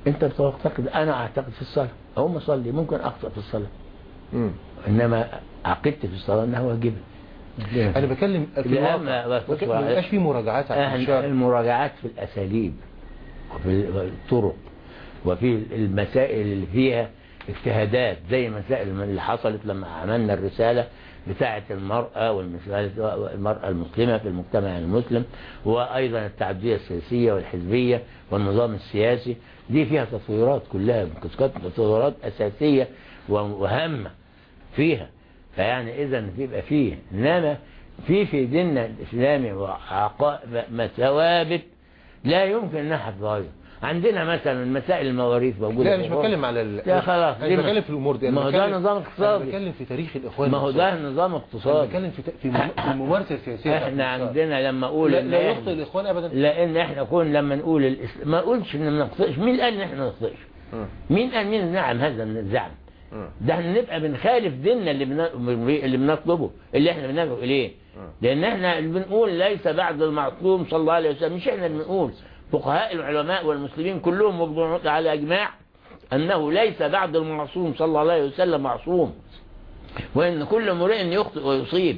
أنت بتعتقد أنا أعتقد في الصلاة. اقوم اصلي ممكن أخطأ في الصلاة. مم. إنما عقيدتي في الصلاة إنها واجبه أنا بكلم في الواقع. ما- بيبقاش في مراجعات على المستشار المراجعات في الأساليب وفي الطرق وفي المسائل اللي فيها اجتهادات زي المسائل اللي حصلت لما عملنا الرسالة بتاعة المرأة والمسألة المرأة المسلمة في المجتمع المسلم وأيضا التعددية السياسية والحزبية والنظام السياسي. دي فيها تطويرات كلها تطويرات أساسية وهامة فيها. فيعني إذا بيبقى فيه إنما في في ديننا الإسلامي وعقائد ثوابت لا يمكن أنها تتغير. عندنا مثلا مسائل المواريث موجودة لا مش. بتكلم على ال... لا خلاص أنا بتكلم في الأمور دي. ما هو ده نظام اقتصادي. بتكلم في تاريخ الإخوان ما هو. ده نظام اقتصادي. بتكلم في ت- في الم- في الممارسه السياسيه إحنا. عندنا لما أقول لا, لا يخطئ الإخوان ابدا. لأن إحنا كون لما نقول الإسلام ما نقولش إن ما نخطئش مين قال إن إحنا ما نخطئش مين قال مين نعم هذا الزعم. ده إحنا نبقى بنخالف ديننا اللي بن... اللي بنطلبه اللي إحنا بندعو إليه. لأن إحنا اللي بنقول ليس بعد المعصوم صلى الله عليه وسلم مش إحنا اللي بنقول. فقهاء العلماء والمسلمين كلهم مجمعون على إجماع أنه ليس بعد المعصوم صلى الله عليه وسلم معصوم. وإن كل امرئ يخطئ ويصيب.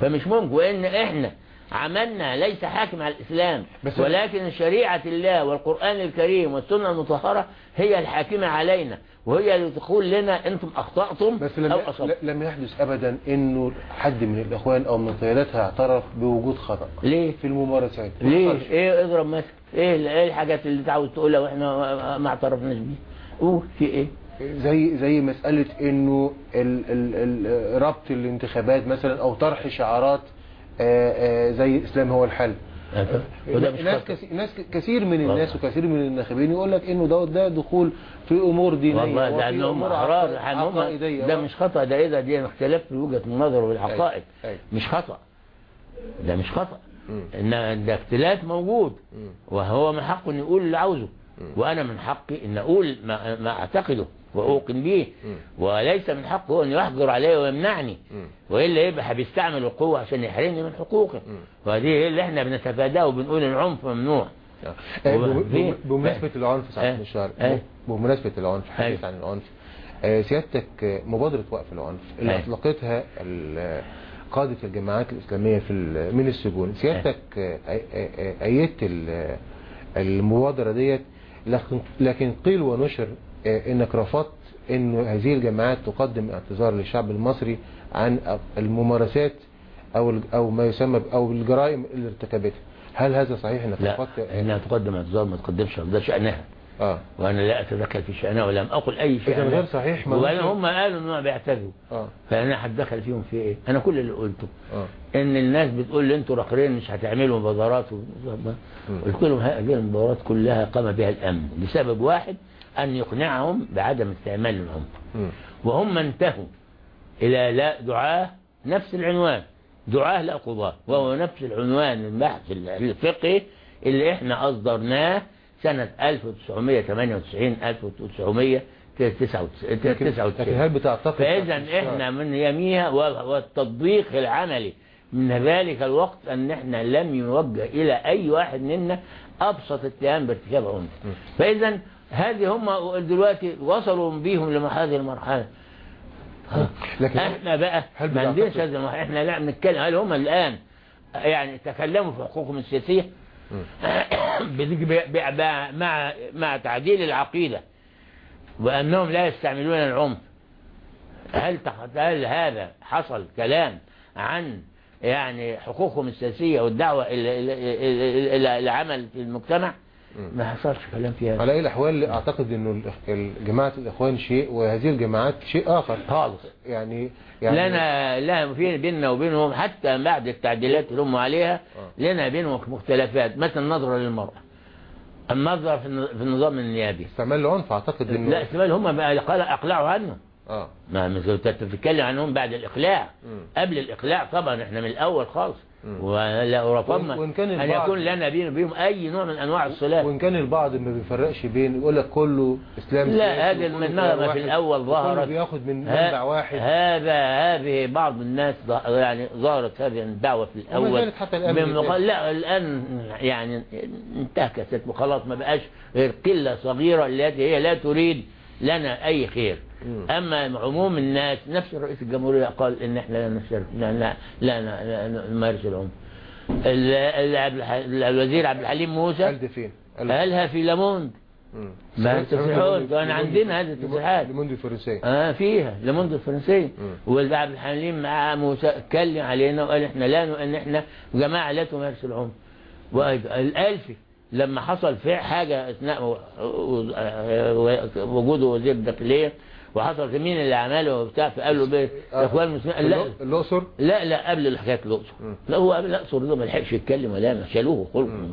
فمش ممكن. وإن إحنا عملنا ليس حاكم على الإسلام بس- ولكن شريعة الله والقرآن الكريم والسنة المطهرة هي الحاكمة علينا وهي اللي تقول لنا أنتم أخطأتم بس لم أصبتم. لم يحدث ابدا إنه حد من الإخوان أو من قياداتها اعترف بوجود خطأ ليه؟ في الممارسات ما ليه. إيه اضرب مثل إيه إيه الحاجات اللي تعود تقولها وإحنا ما- اعترفناش بيها؟ قول في إيه؟ زي زي مسألة إنه ال ال ال ربط الانتخابات مثلا أو طرح شعارات زي الاسلام هو الحل. مش ناس. كثير ناس كثير من. الناس وكثير من الناخبين يقول لك إنه ده ده دخول في أمور دينية والله ده انهم احرار ده مش خطأ ده إيه ده؟ دي اختلاف في وجهة النظر والعقائد. مش خطأ. ده مش خطأ. إن ده اختلاف موجود. وهو من حقه ان يقول اللي عاوزه. وأنا من حقي إن أقول ما, ما أعتقده. وأوقن به وليس من حقه أن يحجر علي ويمنعني. وإلا يبقى بيستعمل القوة عشان يحرمني من حقوقي هي اللي إحنا بنتفاداه وبنقول العنف ممنوع. في- بم- بمناسبة العنف آه. الشهر آه. بمناسبة العنف حديث عن العنف. سيادتك مبادرة وقف العنف اللي. أطلقتها قادة الجماعات الإسلامية في من السجون. سيادتك أيدت ال- المبادرة ديت لكن- قيل ونشر إنك رفضت انه هذه الجماعات تقدم اعتذار للشعب المصري عن الممارسات أو أو ما يسمى أو الجرائم اللي ارتكبتها. هل هذا صحيح إنك لا رفضت؟ انها تقدم اعتذار ما تقدمش ده شأنها. آه. وأنا لا اتدخل في شأنها ولم أقل أي شيء عنها. غير صحيح ما وبعدين هم قالوا إنهم بيعتذروا. آه. فأنا هتدخل فيهم في إيه؟ أنا كل اللي قلته. آه. إن الناس بتقول لي أنتوا راقرين مش هتعملوا مبادرات و... قلت لهم هذه المبادرات كلها قام بها الأمن. لسبب واحد أن يقنعهم بعدم استعمال العنف وهم انتهوا إلى لا دعاة نفس العنوان. دعاة لا قضاة. وهو نفس العنوان البحث الفقهي اللي إحنا أصدرناه سنة 1998 1999 لكن هل بتعتقد فإذا إحنا من يميها والتطبيق العملي من ذلك الوقت أن إحنا لم يوجه إلى أي واحد منا أبسط اتهام بارتكاب عنف. فإذا هذه هم دلوقتي وصلوا بيهم لهذه المرحله لكن إحنا بقى هل ما عندناش هذا المرحلة. إحنا لا بنتكلم هل هم الان يعني تكلموا في حقوقهم ب- مع مع تعديل العقيده وانهم لا يستعملون العنف هل هل هذا حصل كلام عن يعني حقوقهم السياسيه والدعوه إلى إلى إلى إلى العمل في المجتمع ما حصلش كلام فيها على أي الأحوال أعتقد إنه جماعة الإخوان شيء وهذه الجماعات شيء آخر. خالص. يعني يعني لنا لنا في بيننا وبينهم حتى بعد التعديلات اللي هم عليها لنا بينهم مختلفات مثل النظرة للمرأة. النظرة في الن- في النظام النيابي. استعمال العنف أعتقد انه لا استعمال هم أقلعوا عنه آه. ما انت بتتكلم عنهم بعد الإقلاع. قبل الإقلاع طبعا إحنا من الأول خالص. ولا رفضنا وإن- وإن كان أن البعض- يكون لنا بين بينهم أي نوع من أنواع الصلات وإن كان البعض ما بيفرقش بين يقول لك كله إسلام لا هذه المنغمة كلام في الأول ظهرت. بياخد من منبع واحد. هذا هذه بعض الناس يعني ظهرت هذه الدعوة في الأول. حتى الآن من. مقال لا الآن يعني انتهكست وخلاص ما بقاش غير قلة صغيرة التي هي لا تريد لنا أي خير. أما عموم الناس نفس رئيس الجمهورية قال إن إحنا لا نشترك لا لا لا, لا, لا نمارس العنف ال- ال- عبد الح- الوزير عبد الحليم موسى قال ده فين؟ قال- قالها في لاموند. ما التصريحات وانا عندنا هذه التصريحات. لموند الفرنسية. آه فيها لمند الفرنسية. والعبد الحليم مع موسى اتكلم علينا وقال إحنا لا إن إحنا جماعة لا تمارس العنف والالفي لما حصل في حاجة أثناء و- و- وجوده وزير الداخلية وحصل مين اللي عمله وبتاع فقال له بيه الاخوان المسلمين قال لا الأقصر؟ لا لا قبل حكاية الأقصر. لا هو قبل الأقصر ده ما لحقش يتكلم ولا ما شالوه خلقه.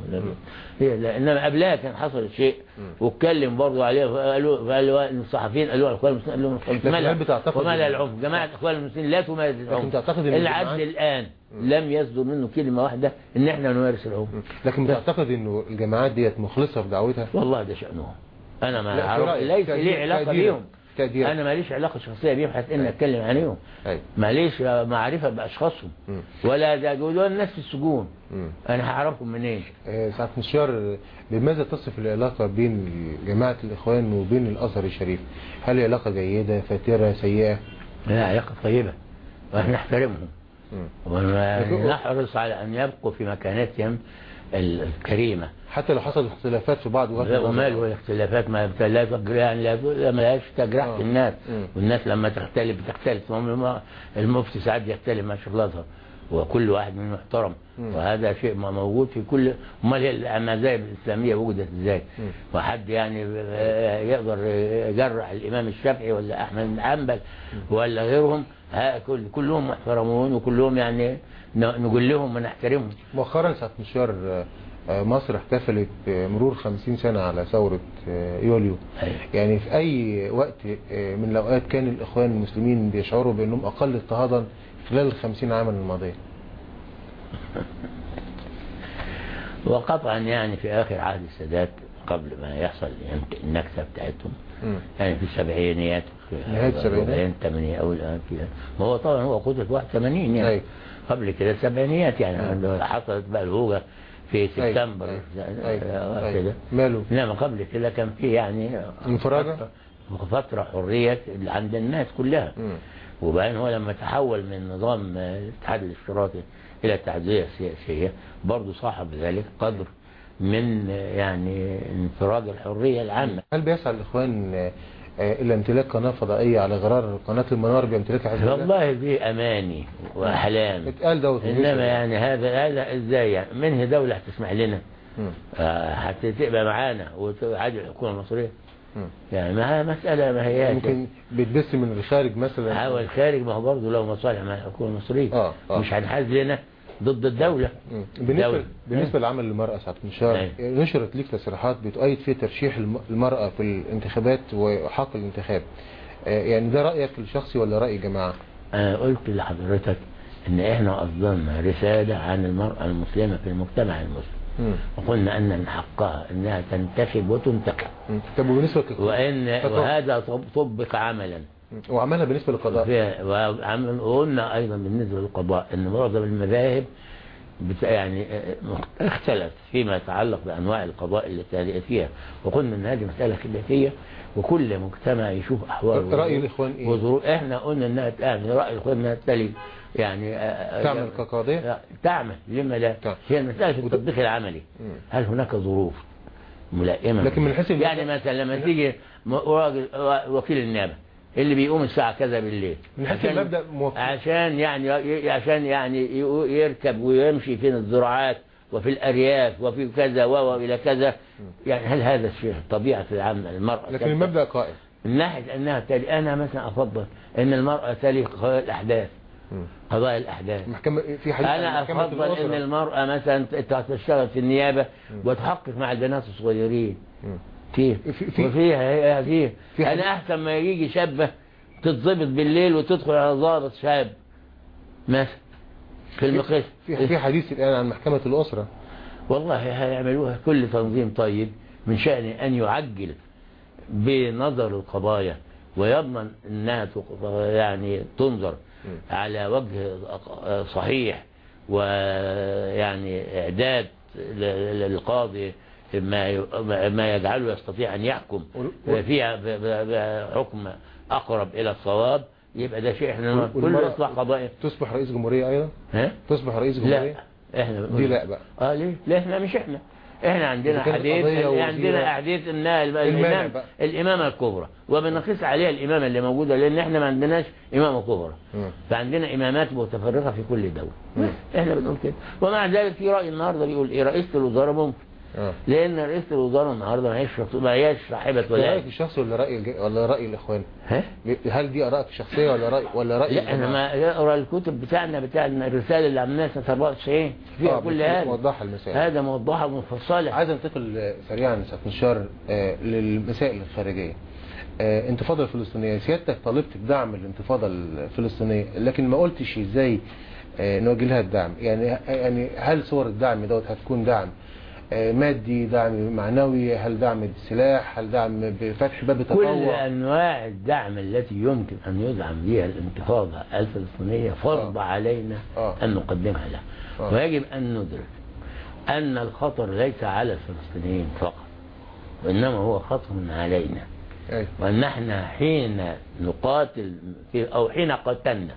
إنما قبلها كان حصل شيء. واتكلم برضه عليه فقالوا فقالوا الصحفيين قالوا الاخوان المسلمين قالوا لهم لكن هل بتعتقد وما إن- لا العنف؟ جماعة الاخوان المسلمين لا تمارس العنف. العدل الآن لم يصدر منه كلمة واحدة إن إحنا نمارس العنف. لكن بتعتقد إنه الجماعات ديت مخلصة في دعوتها؟ والله ده شأنهم. أنا ما رأيك. ليس لي تقديرك. بيهم. تقديرك. أنا ماليش علاقة شخصية بيهم حتى إني أتكلم عليهم ماليش معرفة بأشخاصهم. ولا ده دول الناس في السجون أنا هعرفهم منين؟ آه، سعادة مشيار بماذا تصف العلاقة بين جماعة الإخوان وبين الأزهر الشريف؟ هل علاقة جيدة فاترة سيئة؟ لا علاقة طيبة. وإحنا نحترمهم ونحرص على أن يبقوا في مكانتهم الكريمة. حتى لو حصلت اختلافات في بعض وقت لا وماله الاختلافات ما لا يعني لا لا- ما لهاش تجرح في الناس. والناس لما تختلف بتختلف. المفتي ساعات يختلف مع الازهر وكل واحد منهم محترم. وهذا شيء ما موجود في كل أمال المذاهب الإسلامية وجدت إزاي؟ وحد يعني آه، يقدر يجرح الإمام الشافعي ولا أحمد بن حنبل ولا غيرهم. كلهم محترمون وكلهم يعني نقول لهم ونحترمهم. مؤخرا سعادة مشيار آه، آه، مصر احتفلت بمرور 50 سنة على ثورة آه، يوليو. يعني في أي وقت من الأوقات كان الإخوان المسلمين بيشعروا بأنهم أقل اضطهادا خلال ال 50 عاما الماضية. وقطعا يعني في آخر عهد السادات قبل ما يحصل النكسة بتاعتهم. يعني في السبعينيات في نهاية؟ الأربعين، الثمانينات أو الآن كده ما هو طبعا هو في 81 يعني. قبل كده السبعينيات يعني عنده حصلت بقى الهوجة في سبتمبر. آه، كده. ماله؟ انما قبل كده كان في يعني انفراجة؟ فترة حرية عند الناس كلها. وبعدين هو لما تحول من نظام الاتحاد الاشتراكي إلى التعددية السياسية برضه صاحب ذلك قدر من يعني انفراج الحرية العامة. هل بيسعى الإخوان آه، إلى امتلاك قناة فضائية على غرار قناة المنار بيمتلكها حزب الله؟ والله دي أماني وأحلام. اتقال دوت إنما يعني هذا هذا إزاي يعني؟ من هي دولة هتسمح لنا. آه، هتبقى معانا وتعادل الحكومة المصرية. يعني ما مسألة ما هي ممكن بتبث من الخارج مثلا. حاول الخارج ما هو برضه له مصالح مع الحكومة المصرية. آه، آه. مش هنحاز لنا. ضد الدولة. بالنسبة. بالنسبة لعمل المرأة سعادة مشار أيوة. نشرت ليك تصريحات بتؤيد فيه ترشيح الم- المرأة في الانتخابات وحق الانتخاب. آه، يعني ده رأيك الشخصي ولا رأي جماعة؟ أنا قلت لحضرتك إن إحنا أصدرنا رسالة عن المرأة المسلمة في المجتمع المسلم. مم. وقلنا أن من حقها أنها تنتخب وتنتخب طب- وهذا طب- طبق عملا. وعملها بالنسبة للقضاء. وقلنا أيضا بالنسبة للقضاء أن معظم المذاهب بت- يعني آه، اختلف فيما يتعلق بأنواع القضاء التي فيها. وقلنا أن هذه مسألة خلافية وكل مجتمع يشوف أحواله رأي الإخوان إيه؟ وظروف. إحنا قلنا إنها تعمل رأي الإخوان إنها تلي يعني آه، تعمل يعني- كقاضية؟ تعمل لما لا؟ هي المسألة في التطبيق العملي. هل هناك ظروف ملائمة؟ لكن من حيث يعني مثلا لما تيجي راجل وكيل النيابة. اللي بيقوم الساعة كذا بالليل. من حيث عشان- المبدأ موافق عشان يعني عشان يعني يركب ويمشي في الزراعات وفي الأرياف وفي كذا و إلى كذا. يعني هل هذا الشيء طبيعة العامة؟ المرأة لكن؟ المبدأ قائم. من ناحية أنها تلي أنا مثلا أفضل أن المرأة تلي قضايا الأحداث. قضايا الأحداث. محكمة في حديث أنا أفضل أن. المرأة مثلا تشتغل في النيابة وتحقق مع البنات الصغيرين. كيف في- في- وفيها فيه. في حديث- أنا أحسن ما يجي شابة تتضبط بالليل وتدخل على ضابط شاب. مثلا. في المقيس في في حديث الآن عن محكمة الأسرة. والله هيعملوها كل تنظيم طيب من شأن أن يعجل بنظر القضايا ويضمن أنها يعني تنظر على وجه صحيح ويعني إعداد للقاضي ما يجعله يستطيع أن يحكم. فيها بحكم أقرب إلى الصواب يبقى ده شيء إحنا كل إصلاح قضائي. تصبح رئيس جمهورية أيضا؟ ها؟ تصبح رئيس لا. جمهورية؟ إحنا دي لا بقى. آه ليه؟ لا إحنا مش إحنا؟ إحنا عندنا حديث وزيرة- عندنا احاديث إن الامام بقى. الإمامة الكبرى. وبنقيس عليها الإمامة اللي موجودة لأن إحنا ما عندناش إمامة كبرى. فعندنا إمامات متفرقة في كل دولة. إحنا بنقول كده. ومع ذلك في رأي النهارده بيقول إيه؟ رئيسه الوزراء ممكن. لأن رئيسه الوزراء النهارده ما هيش ما هيش صاحبة ولايه رأيك الشخصي ولا رأي ولا رأي الإخوان؟ ها؟ هل دي ارائك الشخصية ولا راي ولا رأي لا أنا؟ ما أقرأ الكتب بتاعنا بتاع الرسالة اللي عملناها سنه 94 فيها آه، كل هذا بتوضحها المسائل. هذا موضحة ومفصله عايز انتقل سريعا سياده مشار آه، للمسائل الخارجية. آه، انتفاضة الفلسطينية. سيادتك طالبت بدعم الانتفاضة الفلسطينية لكن ما قلتش إزاي نوجه لها الدعم. يعني يعني هل صور الدعم دوت هتكون دعم؟ مادي دعم معنوي هل دعم بالسلاح هل دعم بفتح باب كل التطوع أنواع الدعم التي يمكن أن يدعم بها الانتفاضة الفلسطينية فرض علينا آه. أن نقدمها لها آه. ويجب أن ندرك أن الخطر ليس على الفلسطينيين فقط وإنما هو خطر علينا أيوة. وان إحنا حين نقاتل في أو حين قاتلنا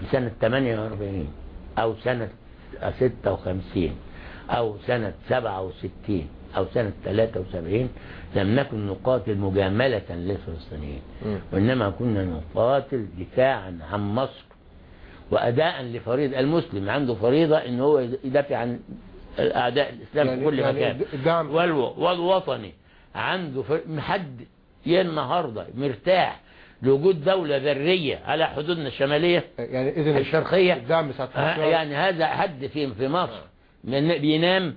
في سنة 48 أو سنة 56 أو سنة 67 أو سنة 73 لم نكن نقاتل مجاملة للفلسطينيين. وإنما كنا نقاتل دفاعا عن مصر وأداء لفريضة المسلم. عنده فريضة إن هو يدافع عن أعداء الإسلام يعني- في كل يعني مكان. والوطني عنده. حد يه النهاردة مرتاح لوجود دولة ذرية على حدودنا الشمالية يعني اذا الشرقية. الدعم يعني هذا حد في في مصر. من بينام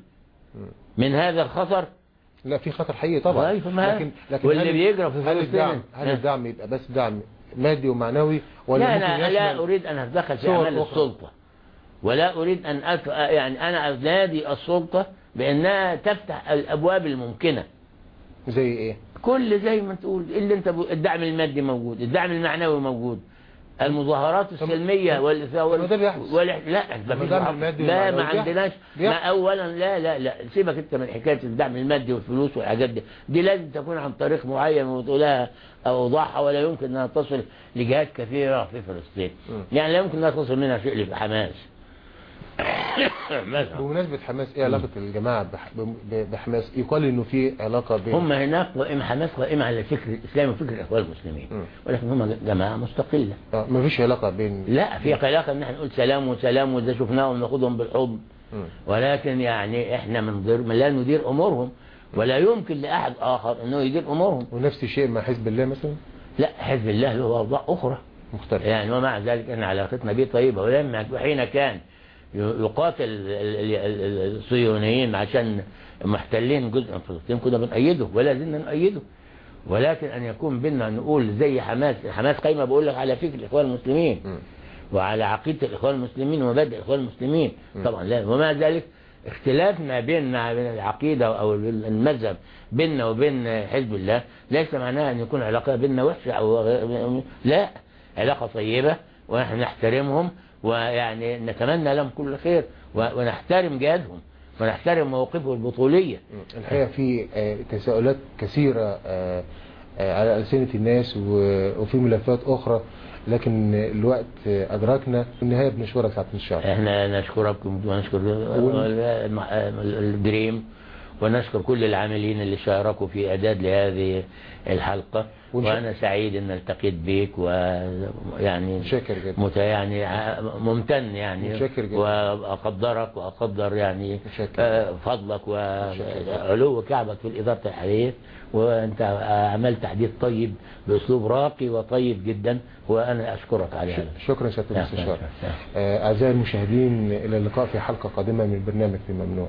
من هذا الخطر؟ لا في خطر حقيقي طبعا. طيب، لكن لكن واللي بيجرى في هل الدعم هل. الدعم يبقى بس دعم مادي ومعنوي؟ ولا لا ممكن أنا لا يشمل أريد أن أتدخل في أخرى؟ السلطة. ولا أريد أن أف... يعني أنا أنادي السلطة بأنها تفتح الأبواب الممكنة. زي إيه؟ كل زي ما تقول اللي أنت ب... الدعم المادي موجود الدعم المعنوي موجود. المظاهرات السلمية وال... وال... وال... لا ما لا ما. عندناش. ما. اولا لا لا لا. سيبك أنت من حكاية الدعم المادي والفلوس والحاجات دي. دي لازم تكون عن طريق معين وتقولها اوضاعها ولا يمكن أنها تصل لجهات كثيرة في فلسطين. يعني لا يمكن أنها تصل منها شيء لحماس. مثلا بمناسبة حماس إيه علاقة الجماعة بحماس؟ يقال إنه في علاقة بين هم هناك قائمة حماس قائمة على الفكر الإسلامي وفكر الإخوان المسلمين. ولكن هم جماعة مستقلة. آه، ما فيش علاقة بين لا في علاقة إن إحنا نقول سلام وسلام وإذا شفناهم ناخدهم بالحضن. ولكن يعني إحنا من ضر لا ندير أمورهم. ولا يمكن لأحد آخر أنه يدير أمورهم. ونفس الشيء مع حزب الله مثلا؟ لا حزب الله له أوضاع أخرى. مختلف. يعني ومع ذلك أن علاقتنا به طيبة. ولما حين كان يقاتل ال- ال- ال- الصهيونيين عشان محتلين جزء من فلسطين كنا بنأيده ولا زلنا نؤيده ولكن أن يكون بيننا نقول زي حماس حماس قايمة بقول لك على فكر الإخوان المسلمين وعلى عقيدة الإخوان المسلمين ومبادئ الإخوان المسلمين. طبعا لا ومع ذلك اختلاف ما بيننا بين العقيدة أو المذهب بيننا وبين حزب الله ليس معناه أن يكون علاقة بيننا وحشة أو لا علاقة طيبة ونحن نحترمهم ويعني نتمنى لهم كل خير ونحترم جهادهم ونحترم مواقفهم البطولية. الحقيقة في آه، تساؤلات كثيرة آه، آه، على ألسنة الناس وفي ملفات أخرى لكن الوقت أدركنا في النهاية بنشكرك سعادة الشعب إحنا نشكركم ونشكر الدريم ونشكر كل العاملين اللي شاركوا في اعداد لهذه الحلقة. وأنا سعيد ان التقيت بيك ويعني شاكر جدا مت يعني ممتن يعني متشكر جدا. وأقدرك وأقدر يعني متشكر. آه، فضلك وعلو كعبك في الإدارة الحاليه وأنت عملت حديث طيب بأسلوب راقي وطيب جدا وأنا أشكرك على هذا شكرا سيادة لا، المستشار لا، لا. آه، أعزائي المشاهدين إلى اللقاء في حلقة قادمة من برنامج في ممنوع